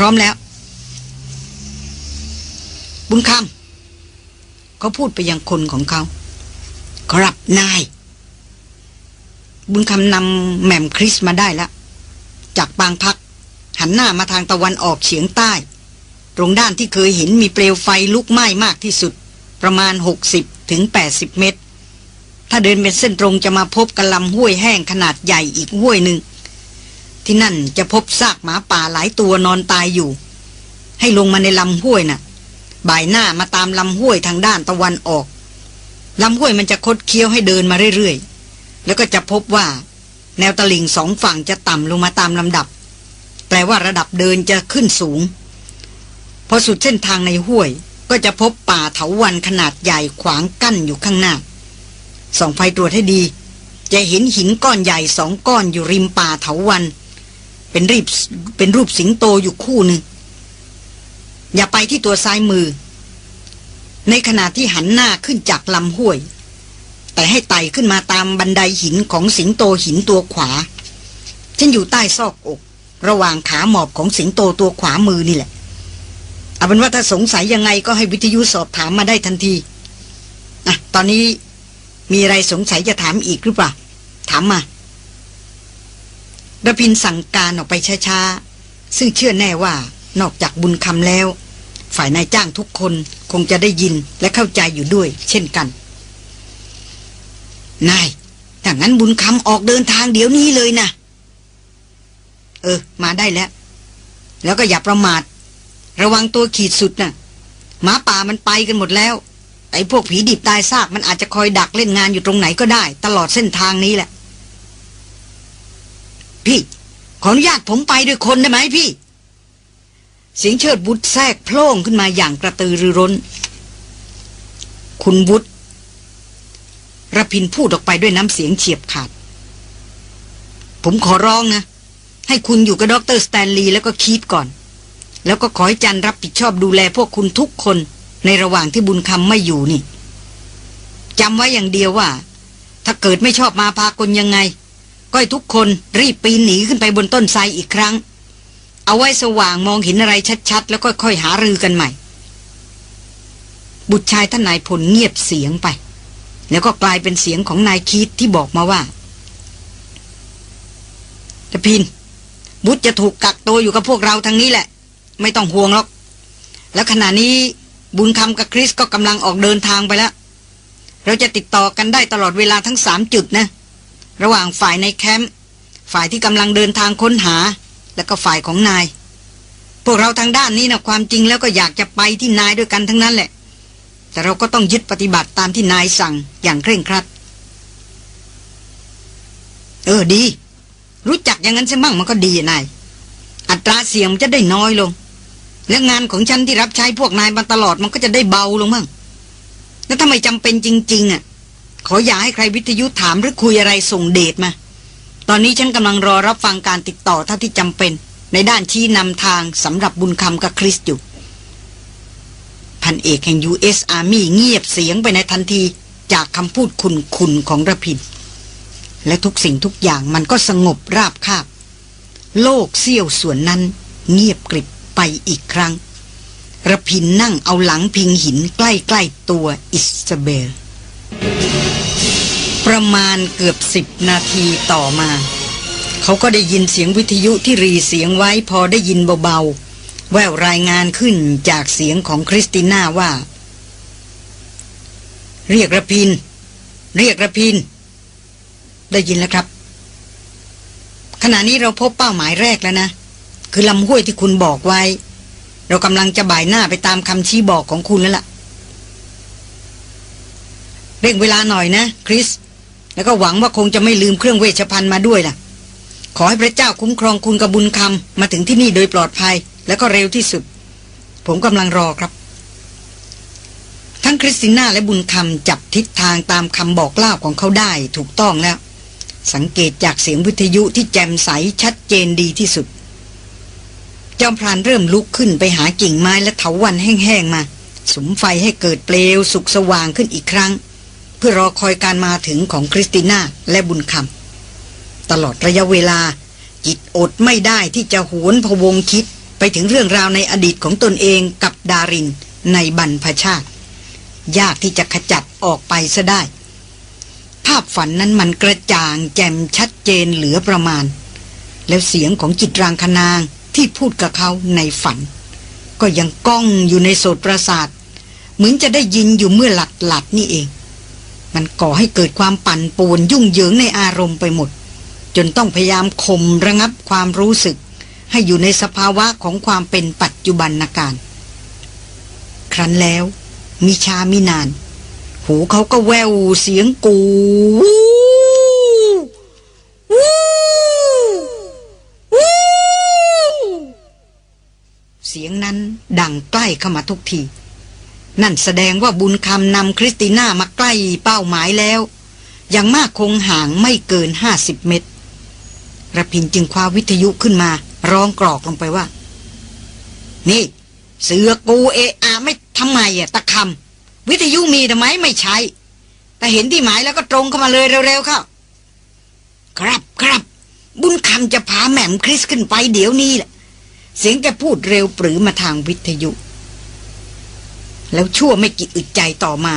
ร้อมแล้ว บุญคำเขาพูดไปยังคนของเขาครับนาย บุญคำนำแหม่มคริสมาได้แล้วจากปางพัก หันหน้ามาทางตะวันออกเฉียงใต้ ตรงด้านที่เคยเห็นมีเปลวไฟลุกไหม้มากที่สุด ประมาณ 60ถึง80 เมตร ถ้าเดินเป็นเส้นตรงจะมาพบกับลำห้วยแห้งขนาดใหญ่อีกห้วยหนึ่ง ที่นั่นจะพบซากหมาป่าหลายตัวนอนตายอยู่ ให้ลงมาในลำห้วยน่ะ บ่ายหน้ามาตามลำห้วยทางด้านตะวันออกลำห้วยมันจะคดเคี้ยวให้เดินมาเรื่อยๆ แล้วก็จะพบว่า แนวตลิ่งสองฝั่งจะต่ำลงมาตามลำดับ แปลว่าระดับเดินจะขึ้นสูง พอสุดเส้นทางในห้วย ก็จะพบป่าเถาวันขนาดใหญ่ขวางกั้นอยู่ข้างหน้า ส่องไฟตรวจให้ดี จะเห็นหินก้อนใหญ่สองก้อนอยู่ริมป่าเถาวัน เป็นรีบเป็นรูปสิงโตอยู่คู่หนึ่ง อย่าไปที่ตัวซ้ายมือ ในขณะที่หันหน้าขึ้นจากลำห้วย แต่ให้ไต่ขึ้นมาตามบันไดหินของสิงโตหินตัวขวา ฉันอยู่ใต้ซอกอก ระหว่างขาหมอบของสิงโตตัวขวามือนี่แหละ เอาเป็นว่าถ้าสงสัยยังไงก็ให้วิทยุสอบถามมาได้ทันทีอะตอนนี้มีอะไรสงสัยจะถามอีกหรือเปล่า ถามมา ระพินสั่งการออกไปช้าๆ ซึ่งเชื่อแน่ว่านอกจากบุญคำแล้ว ฝ่ายนายจ้างทุกคนคงจะได้ยินและเข้าใจอยู่ด้วย เช่นกัน นายถ้างั้นบุญคำออกเดินทางเดี๋ยวนี้เลยนะ เออ มาได้แล้ว แล้วก็อย่าประมาท ระวังตัวขีดสุดนะ่ะหมาป่ามันไปกันหมดแล้ว ไอ้พวกผีดิบตายซากมันอาจจะคอยดักเล่นงานอยู่ตรงไหนก็ได้ ตลอดเส้นทางนี้แหละ พี่ ขออนุญาตผมไปด้วยคนได้ไหมพี่ เสียงเชิดวุธแทรกโพล่งขึ้นมาอย่างกระตือรือร้น คุณวุธ รพินทร์พูดออกไปด้วยน้ำเสียงเฉียบขาด ผมขอร้องนะ ให้คุณอยู่กับดร.สแตนลีย์แล้วก็คีธก่อน แล้วก็ขอให้จันรับผิดชอบดูแลพวกคุณทุกคนในระหว่างที่บุญคำไม่อยู่นี่จำไว้อย่างเดียวว่า ถ้าเกิดไม่ชอบมาพากลยังไง ก็ให้ทุกคนรีบปีนหนีขึ้นไปบนต้นไทรอีกครั้ง เอาไว้สว่างมองเห็นอะไรชัดๆ แล้วก็ค่อยหารือกันใหม่ บุตรชายท่านนายพลเงียบเสียงไป แล้วก็กลายเป็นเสียงของนายคีตที่บอกมาว่าตะพิน บุตรจะถูกกักตัวอยู่กับพวกเราทางนี้แหละ ไม่ต้องห่วงหรอก แล้วขณะนี้บุญคำกับคริสก็กำลังออกเดินทางไปแล้ว เราจะติดต่อกันได้ตลอดเวลาทั้งสามจุดนะ ระหว่างฝ่ายในแคมป์ฝ่ายที่กำลังเดินทางค้นหา และก็ฝ่ายของนายแต่วกเราทางด้านนี้นะความจริงแล้วก็อยากจะไปที่นายด้วยกันทั้งนั้นแหละ แต่เราก็ต้องยึดปฏิบัติตามที่นายสั่งอย่างเคร่งครัด เออดี รู้จักอย่างนั้นใช่มั่งมันก็ดีนายอัตราเสี่ยงจะได้น้อยลง และงานของฉันที่รับใช้พวกนายมาตลอดมันก็จะได้เบาลงมั่งแล้วถ้าไม่จำเป็นจริง ๆ อะ ขออย่าให้ใครวิทยุถามหรือคุยอะไรส่งเดชมา ตอนนี้ฉันกำลังรอรับฟังการติดต่อเท่าที่จำเป็น ในด้านชี้นำทางสำหรับบุญคำกับคริสอยู่ พันเอกแห่ง U.S. Army เงียบเสียงไปในทันทีจากคำพูดคุณคุณของระพิน และทุกสิ่งทุกอย่างมันก็สงบราบคาบ โลกเสี้ยวส่วนนั้น เงียบกริบไปอีกครั้งระพินนั่งเอาหลังพิงหินใกล้ ๆ ตัวอิสเบล ประมาณเกือบสิบนาทีต่อมา เขาก็ได้ยินเสียงวิทยุที่รีเสียงไว้พอได้ยินเบาๆ แววรายงานขึ้นจากเสียงของคริสติน่าว่า เรียกระพิน เรียกระพิน ได้ยินแล้วครับ ขณะนี้เราพบเป้าหมายแรกแล้วนะ คือลำห้วยที่คุณบอกไว้ เรากำลังจะบ่ายหน้าไปตามคำชี้บอกของคุณแล้วล่ะเร่งเวลาหน่อยนะ คริส แล้วก็หวังว่าคงจะไม่ลืมเครื่องเวชภัณฑ์มาด้วยล่ะ ขอให้พระเจ้าคุ้มครองคุณกับบุญคำมาถึงที่นี่โดยปลอดภัย และก็เร็วที่สุด ผมกำลังรอครับ ทั้งคริสติน่าและบุญคำจับทิศทางตามคำบอกเล่าของเขาได้ถูกต้องแล้ว สังเกตจากเสียงวิทยุที่แจ่มใสชัดเจนดีที่สุด จอมพรานเริ่มลุกขึ้นไปหากิ่งไม้และเถาวัลย์แห้งๆมา สุมไฟให้เกิดเปลวสุกสว่างขึ้นอีกครั้ง เพื่อรอคอยการมาถึงของคริสติน่าและบุญคำตลอดระยะเวลา จิตอดไม่ได้ที่จะหวนพวงคิดไปถึงเรื่องราวในอดีตของตนเองกับดารินในบรรพชาติ ยากที่จะขจัดออกไปซะได้ ภาพฝันนั้นมันกระจ่างแจ่มชัดเจนเหลือประมาณ แล้วเสียงของจิตรางคนางที่พูดกับเขาในฝัน ก็ยังก้องอยู่ในโสตประสาท เหมือนจะได้ยินอยู่เมื่อหลัดหลัดนี่เอง มันก่อให้เกิดความปั่นป่วนยุ่งเหยิงในอารมณ์ไปหมด จนต้องพยายามข่มระงับความรู้สึก ให้อยู่ในสภาวะของความเป็นปัจจุบันนาการ ครั้นแล้วมิชามินาน หูเขาก็แววเสียงกูวูวูวูเสียงนั้นดังใกล้เข้ามาทุกที นั่นแสดงว่าบุญคำนำคริสติน่ามาใกล้เป้าหมายแล้วอย่างมากคงห่างไม่เกินห้าสิบเมตรระพินจึงคว้าวิทยุขึ้นมา ร้องกรอกลงไปว่า นี่ เสือกูเอะอาไม่ทำไมอะตะคำวิทยุมีทำไมไม่ใช้ แต่เห็นที่หมายแล้วก็ตรงเข้ามาเลยเร็วๆเข้าครับครับบุญคำจะพาแหม่มคริสขึ้นไปเดี๋ยวนี้แหละ เสียงแกพูดเร็วปรือมาทางวิทยุ แล้วชั่วไม่กี่อึดใจต่อมา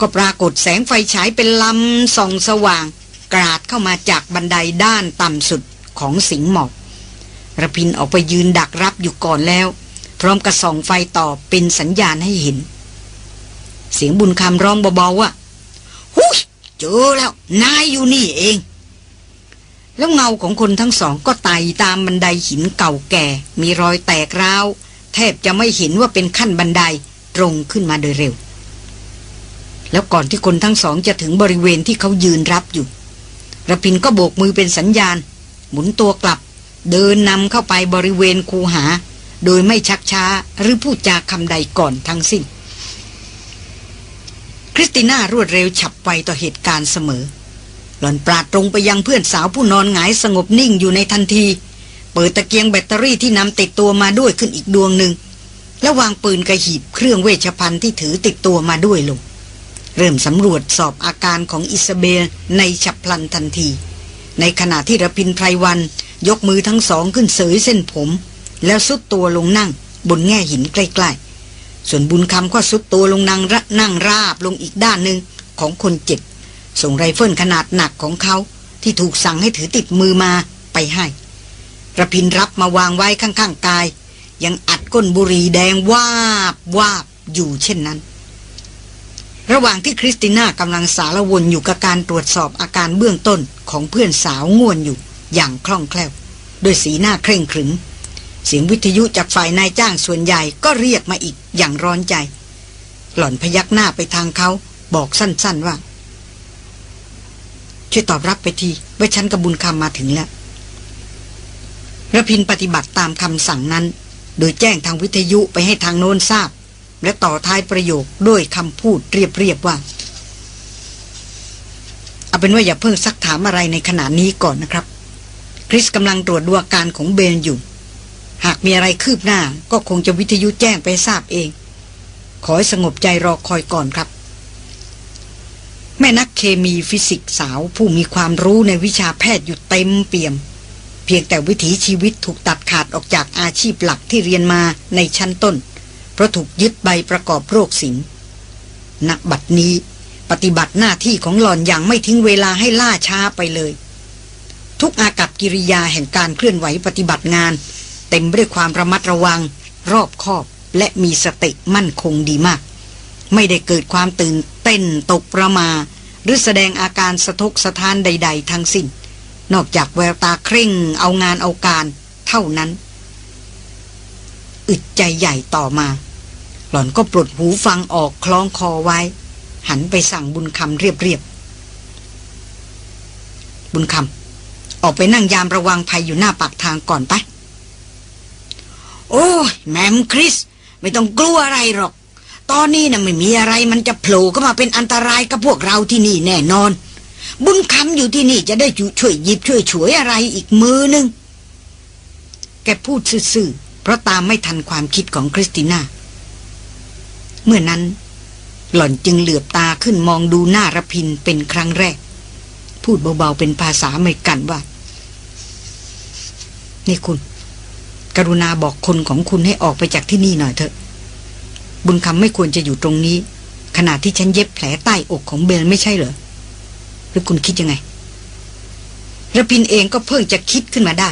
ก็ปรากฏแสงไฟฉายเป็นลำส่องสว่าง กราดเข้ามาจากบันไดด้านต่ำสุดของสิงห์หมอกระพินออกไปยืนดักรับอยู่ก่อนแล้ว พร้อมกระส่องไฟต่อเป็นสัญญาณให้เห็น เสียงบุญคำร้องเบาๆว่าหุยเจอแล้ว นายอยู่นี่เอง แล้วเงาของคนทั้งสองก็ไต่ตามบันไดหินเก่าแก่ มีรอยแตกร้าว แทบจะไม่เห็นว่าเป็นขั้นบันได ตรงขึ้นมาโดยเร็ว แล้วก่อนที่คนทั้งสองจะถึงบริเวณที่เขายืนรับอยู่ระพินก็โบกมือเป็นสัญญาณ หมุนตัวกลับ เดินนำเข้าไปบริเวณคูหา โดยไม่ชักช้าหรือพูดจาคำใดก่อนทั้งสิ้น คริสติน่ารวดเร็วฉับไวต่อเหตุการณ์เสมอ หล่อนปราดตรงไปยังเพื่อนสาวผู้นอนหงายสงบนิ่งอยู่ในทันที เปิดตะเกียงแบตเตอรี่ที่นำติดตัวมาด้วยขึ้นอีกดวงหนึ่ง แล้ววางปืนกับหีบเครื่องเวชภัณฑ์ที่ถือติดตัวมาด้วยลง เริ่มสำรวจสอบอาการของอิซาเบลในฉับพลันทันที ในขณะที่รพินทร์ ไพรวัลย์ยกมือทั้งสองขึ้นเสยเส้นผม แล้วทรุดตัวลงนั่ง บนแง่หินใกล้ๆ ส่วนบุญคำก็ทรุดตัวลงนั่งระนั่งราบลงอีกด้านหนึ่งของคนเจ็บ ส่งไรเฟิลขนาดหนักของเขาที่ถูกสั่งให้ถือติดมือมาไปให้ระพินรับมาวางไว้ข้างๆกาย ยัง ก้นบุหรี่แดงวาบวาบอยู่เช่นนั้น ระหว่างที่คริสติน่ากำลังสารวนอยู่กับการตรวจสอบอาการเบื้องต้นของเพื่อนสาวง่วนอยู่อย่างคล่องแคล่วด้วยสีหน้าเคร่งขรึมเสียงวิทยุจากฝ่ายนายจ้างส่วนใหญ่ก็เรียกมาอีกอย่างร้อนใจ หล่อนพยักหน้าไปทางเขาบอกสั้นๆว่า ช่วยตอบรับไปทีว่าฉันกับบุญคำมาถึงแล้วระพินปฏิบัติตามคำสั่งนั้น โดยแจ้งทางวิทยุไปให้ทางโน้นทราบ และต่อท้ายประโยคด้วยคำพูดเรียบๆว่า เอาเป็นว่าอย่าเพิ่งซักถามอะไรในขณะนี้ก่อนนะครับ คริสกำลังตรวจดูอาการของเบนอยู่ หากมีอะไรคืบหน้าก็คงจะวิทยุแจ้งไปทราบเอง ขอให้สงบใจรอคอยก่อนครับแม่นักเคมีฟิสิกสาวผู้มีความรู้ในวิชาแพทย์อยู่เต็มเปี่ยม พียงแต่วิถีชีวิตถูกตัดขาดออกจากอาชีพหลักที่เรียนมาในชั้นต้น เพราะถูกยึดใบประกอบโรคศิลป์นักบัดนี้ปฏิบัติหน้าที่ของหล่อนอย่างไม่ทิ้งเวลาให้ล่าช้าไปเลย ทุกอากับกิริยาแห่งการเคลื่อนไหวปฏิบัติงาน เต็มด้วยความระมัดระวัง รอบคอบและมีสติมั่นคงดีมาก ไม่ได้เกิดความตื่นเต้นตกประมา หรือแสดงอาการสะทกสะท้านใด ๆ ทั้งสิ้น นอกจากแววตาเคร่งเอางานเอาการเท่านั้น อึดใจใหญ่ต่อมา หล่อนก็ปลดหูฟังออกคล้องคอไว้ หันไปสั่งบุญคำเรียบๆ บุญคำออกไปนั่งยามระวังภัยอยู่หน้าปากทางก่อนไป โอ้ยแมมคริส ไม่ต้องกลัวอะไรหรอก ตอนนี้นะ่ะไม่มีอะไรมันจะโผล่เข้ามาเป็นอันตรายกับพวกเราที่นี่แน่นอน บุญคำอยู่ที่นี่จะได้ช่วยหยิบช่วยฉวยอะไรอีกมือหนึ่งแกพูดซื่อๆเพราะตามไม่ทันความคิดของคริสติน่า เมื่อนั้น หล่อนจึงเหลือบตาขึ้นมองดูหน้ารพินเป็นครั้งแรก พูดเบาๆเป็นภาษาอเมริกันว่า นี่คุณ กรุณาบอกคนของคุณให้ออกไปจากที่นี่หน่อยเถอะ บุญคำไม่ควรจะอยู่ตรงนี้ ขณะที่ฉันเย็บแผลใต้อกของเบลไม่ใช่เหรอ หรือคุณคิดยังไงระพินเองก็เพิ่งจะคิดขึ้นมาได้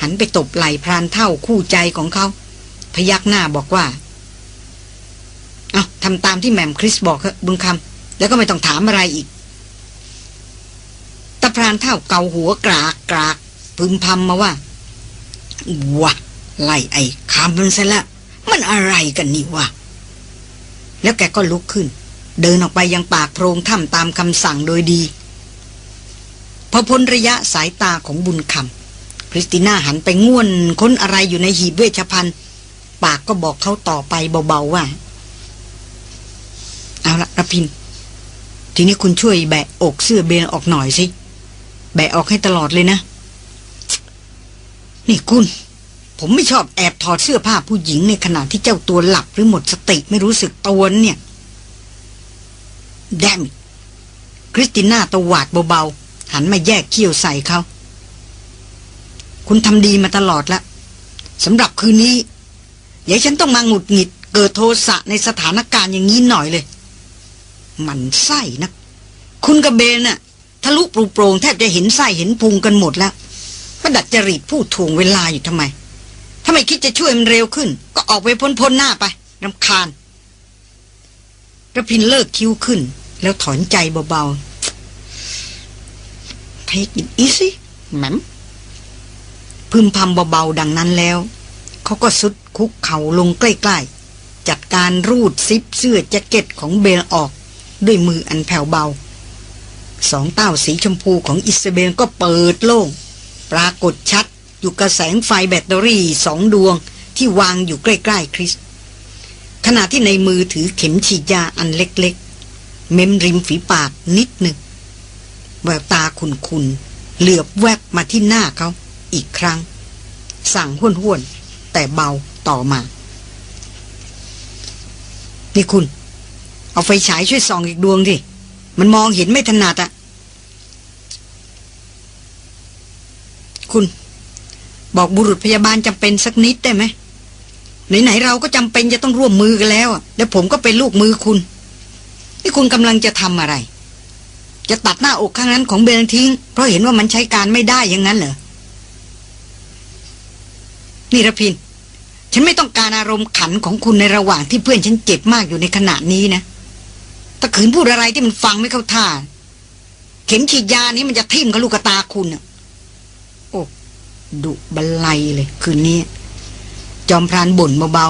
หันไปตบไหล่พรานเท่าคู่ใจของเขา พยักหน้าบอกว่า เอาทำตามที่แหม่มคริสบอกเถอะบุญคำแล้วก็ไม่ต้องถามอะไรอีกตะพรานเท่าเกาหัวกรากกรากพึมพำมาว่าวะไล่ไอ้คำมันซะละมันอะไรกันนี่วะแล้วแกก็ลุกขึ้น เดินออกไปยังปากโพรงถ้ำตามคำสั่งโดยดี พอพ้นระยะสายตาของบุญคำคริสติน่าหันไปง่วนค้นอะไรอยู่ในหีบเวชภัณฑ์ปากก็บอกเขาต่อไปเบาๆว่า เอาละระพิน ทีนี้คุณช่วยแบะอกเสื้อเบนออกหน่อยสิ แบะออกให้ตลอดเลยนะ นี่คุณ ผมไม่ชอบแอบถอดเสื้อผ้าผู้หญิงในขณะที่เจ้าตัวหลับหรือหมดสติไม่รู้สึกตัวเนี่ย แดมคริสติน่าตวาดเบาๆ หันมาแยกเขี้ยวใส่เขา คุณทำดีมาตลอดละสำหรับคืนนี้อย่าฉันต้องมาหงุดหงิด เกิดโทสะในสถานการณ์อย่างนี้หน่อยเลย มันไส้นะคุณกับเบนน่ะทะลุปรุโปรงแทบจะเห็นไส้เห็นพุงกันหมดแล้วมาดัดจริตพูดถ่วงเวลาอยู่ทำไมถ้าไม่คิดจะช่วยมันเร็วขึ้น ก็ออกไปพ้นพ้นหน้าไปรำคาญระพินเลิกคิ้วขึ้น แล้วถอนใจเบาๆ Take it easy แหม่มพึมพำเบาๆดังนั้นแล้ว เขาก็ทรุดคุกเข่าลงใกล้ๆ จัดการรูดซิปเสื้อแจ็คเก็ตของเบลออก ด้วยมืออันแผ่วเบา สองเต้าสีชมพูของอิซาเบลก็เปิดโล่ง ปรากฏชัดอยู่กระแสงไฟแบตเตอรี่สองดวงที่วางอยู่ใกล้ๆคริส ขณะที่ในมือถือเข็มฉีดยาอันเล็กๆ เม้มริมฝีปากนิดหนึ่ง แววตาคุนๆเหลือบแวบมาที่หน้าเขาอีกครั้ง สั่งห้วนๆแต่เบาต่อมา นี่คุณ เอาไฟฉายช่วยส่องอีกดวงดิมันมองเห็นไม่ถนัดอะคุณ บอกบุรุษพยาบาลจำเป็นสักนิดได้ไหมไหนๆเราก็จำเป็นจะต้องร่วมมือกันแล้ว แล้วผมก็เป็นลูกมือคุณ นี่คุณกำลังจะทำอะไร จะตัดหน้าอกข้างนั้นของเบนทิ้ง เพราะเห็นว่ามันใช้การไม่ได้อย่างนั้นเหรอ นี่ระพิน ฉันไม่ต้องการอารมณ์ขันของคุณในระหว่างที่เพื่อนฉันเจ็บมากอยู่ในขณะนี้นะถ้าขืนพูดอะไรที่มันฟังไม่เข้าท่า เข็มฉีดยานี้มันจะทิ่มกับลูกตาคุณอะโอ้ดุบันไลเลย คืนนี้ จอมพรานบ่นเบา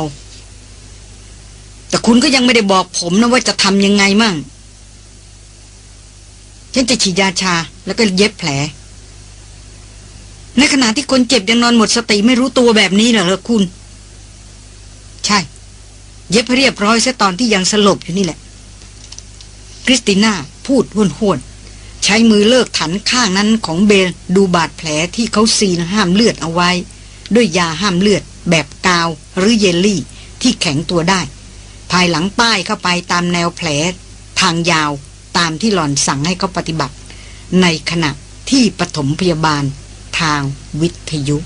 ๆแต่คุณก็ยังไม่ได้บอกผมนะว่าจะทำยังไงมั่ง ฉันจะฉีดยาชาแล้วก็เย็บแผล ในขณะที่คนเจ็บยังนอนหมดสติไม่รู้ตัวแบบนี้เหรอคุณ ใช่ เย็บเรียบร้อยซะตอนที่ยังสลบอยู่นี่แหละ คริสติน่าพูดห้วนห้วนๆใช้มือเลิกถันข้างนั้นของเบลดูบาดแผลที่เขาซีนห้ามเลือดเอาไว้ ด้วยยาห้ามเลือด แบบกาวหรือเยลลี่ที่แข็งตัวได้ ภายหลังป้ายเข้าไปตามแนวแผล ทางยาว ตามที่หล่อนสั่งให้เขาปฏิบัติ ในขณะที่ปฐมพยาบาลทางวิทยุ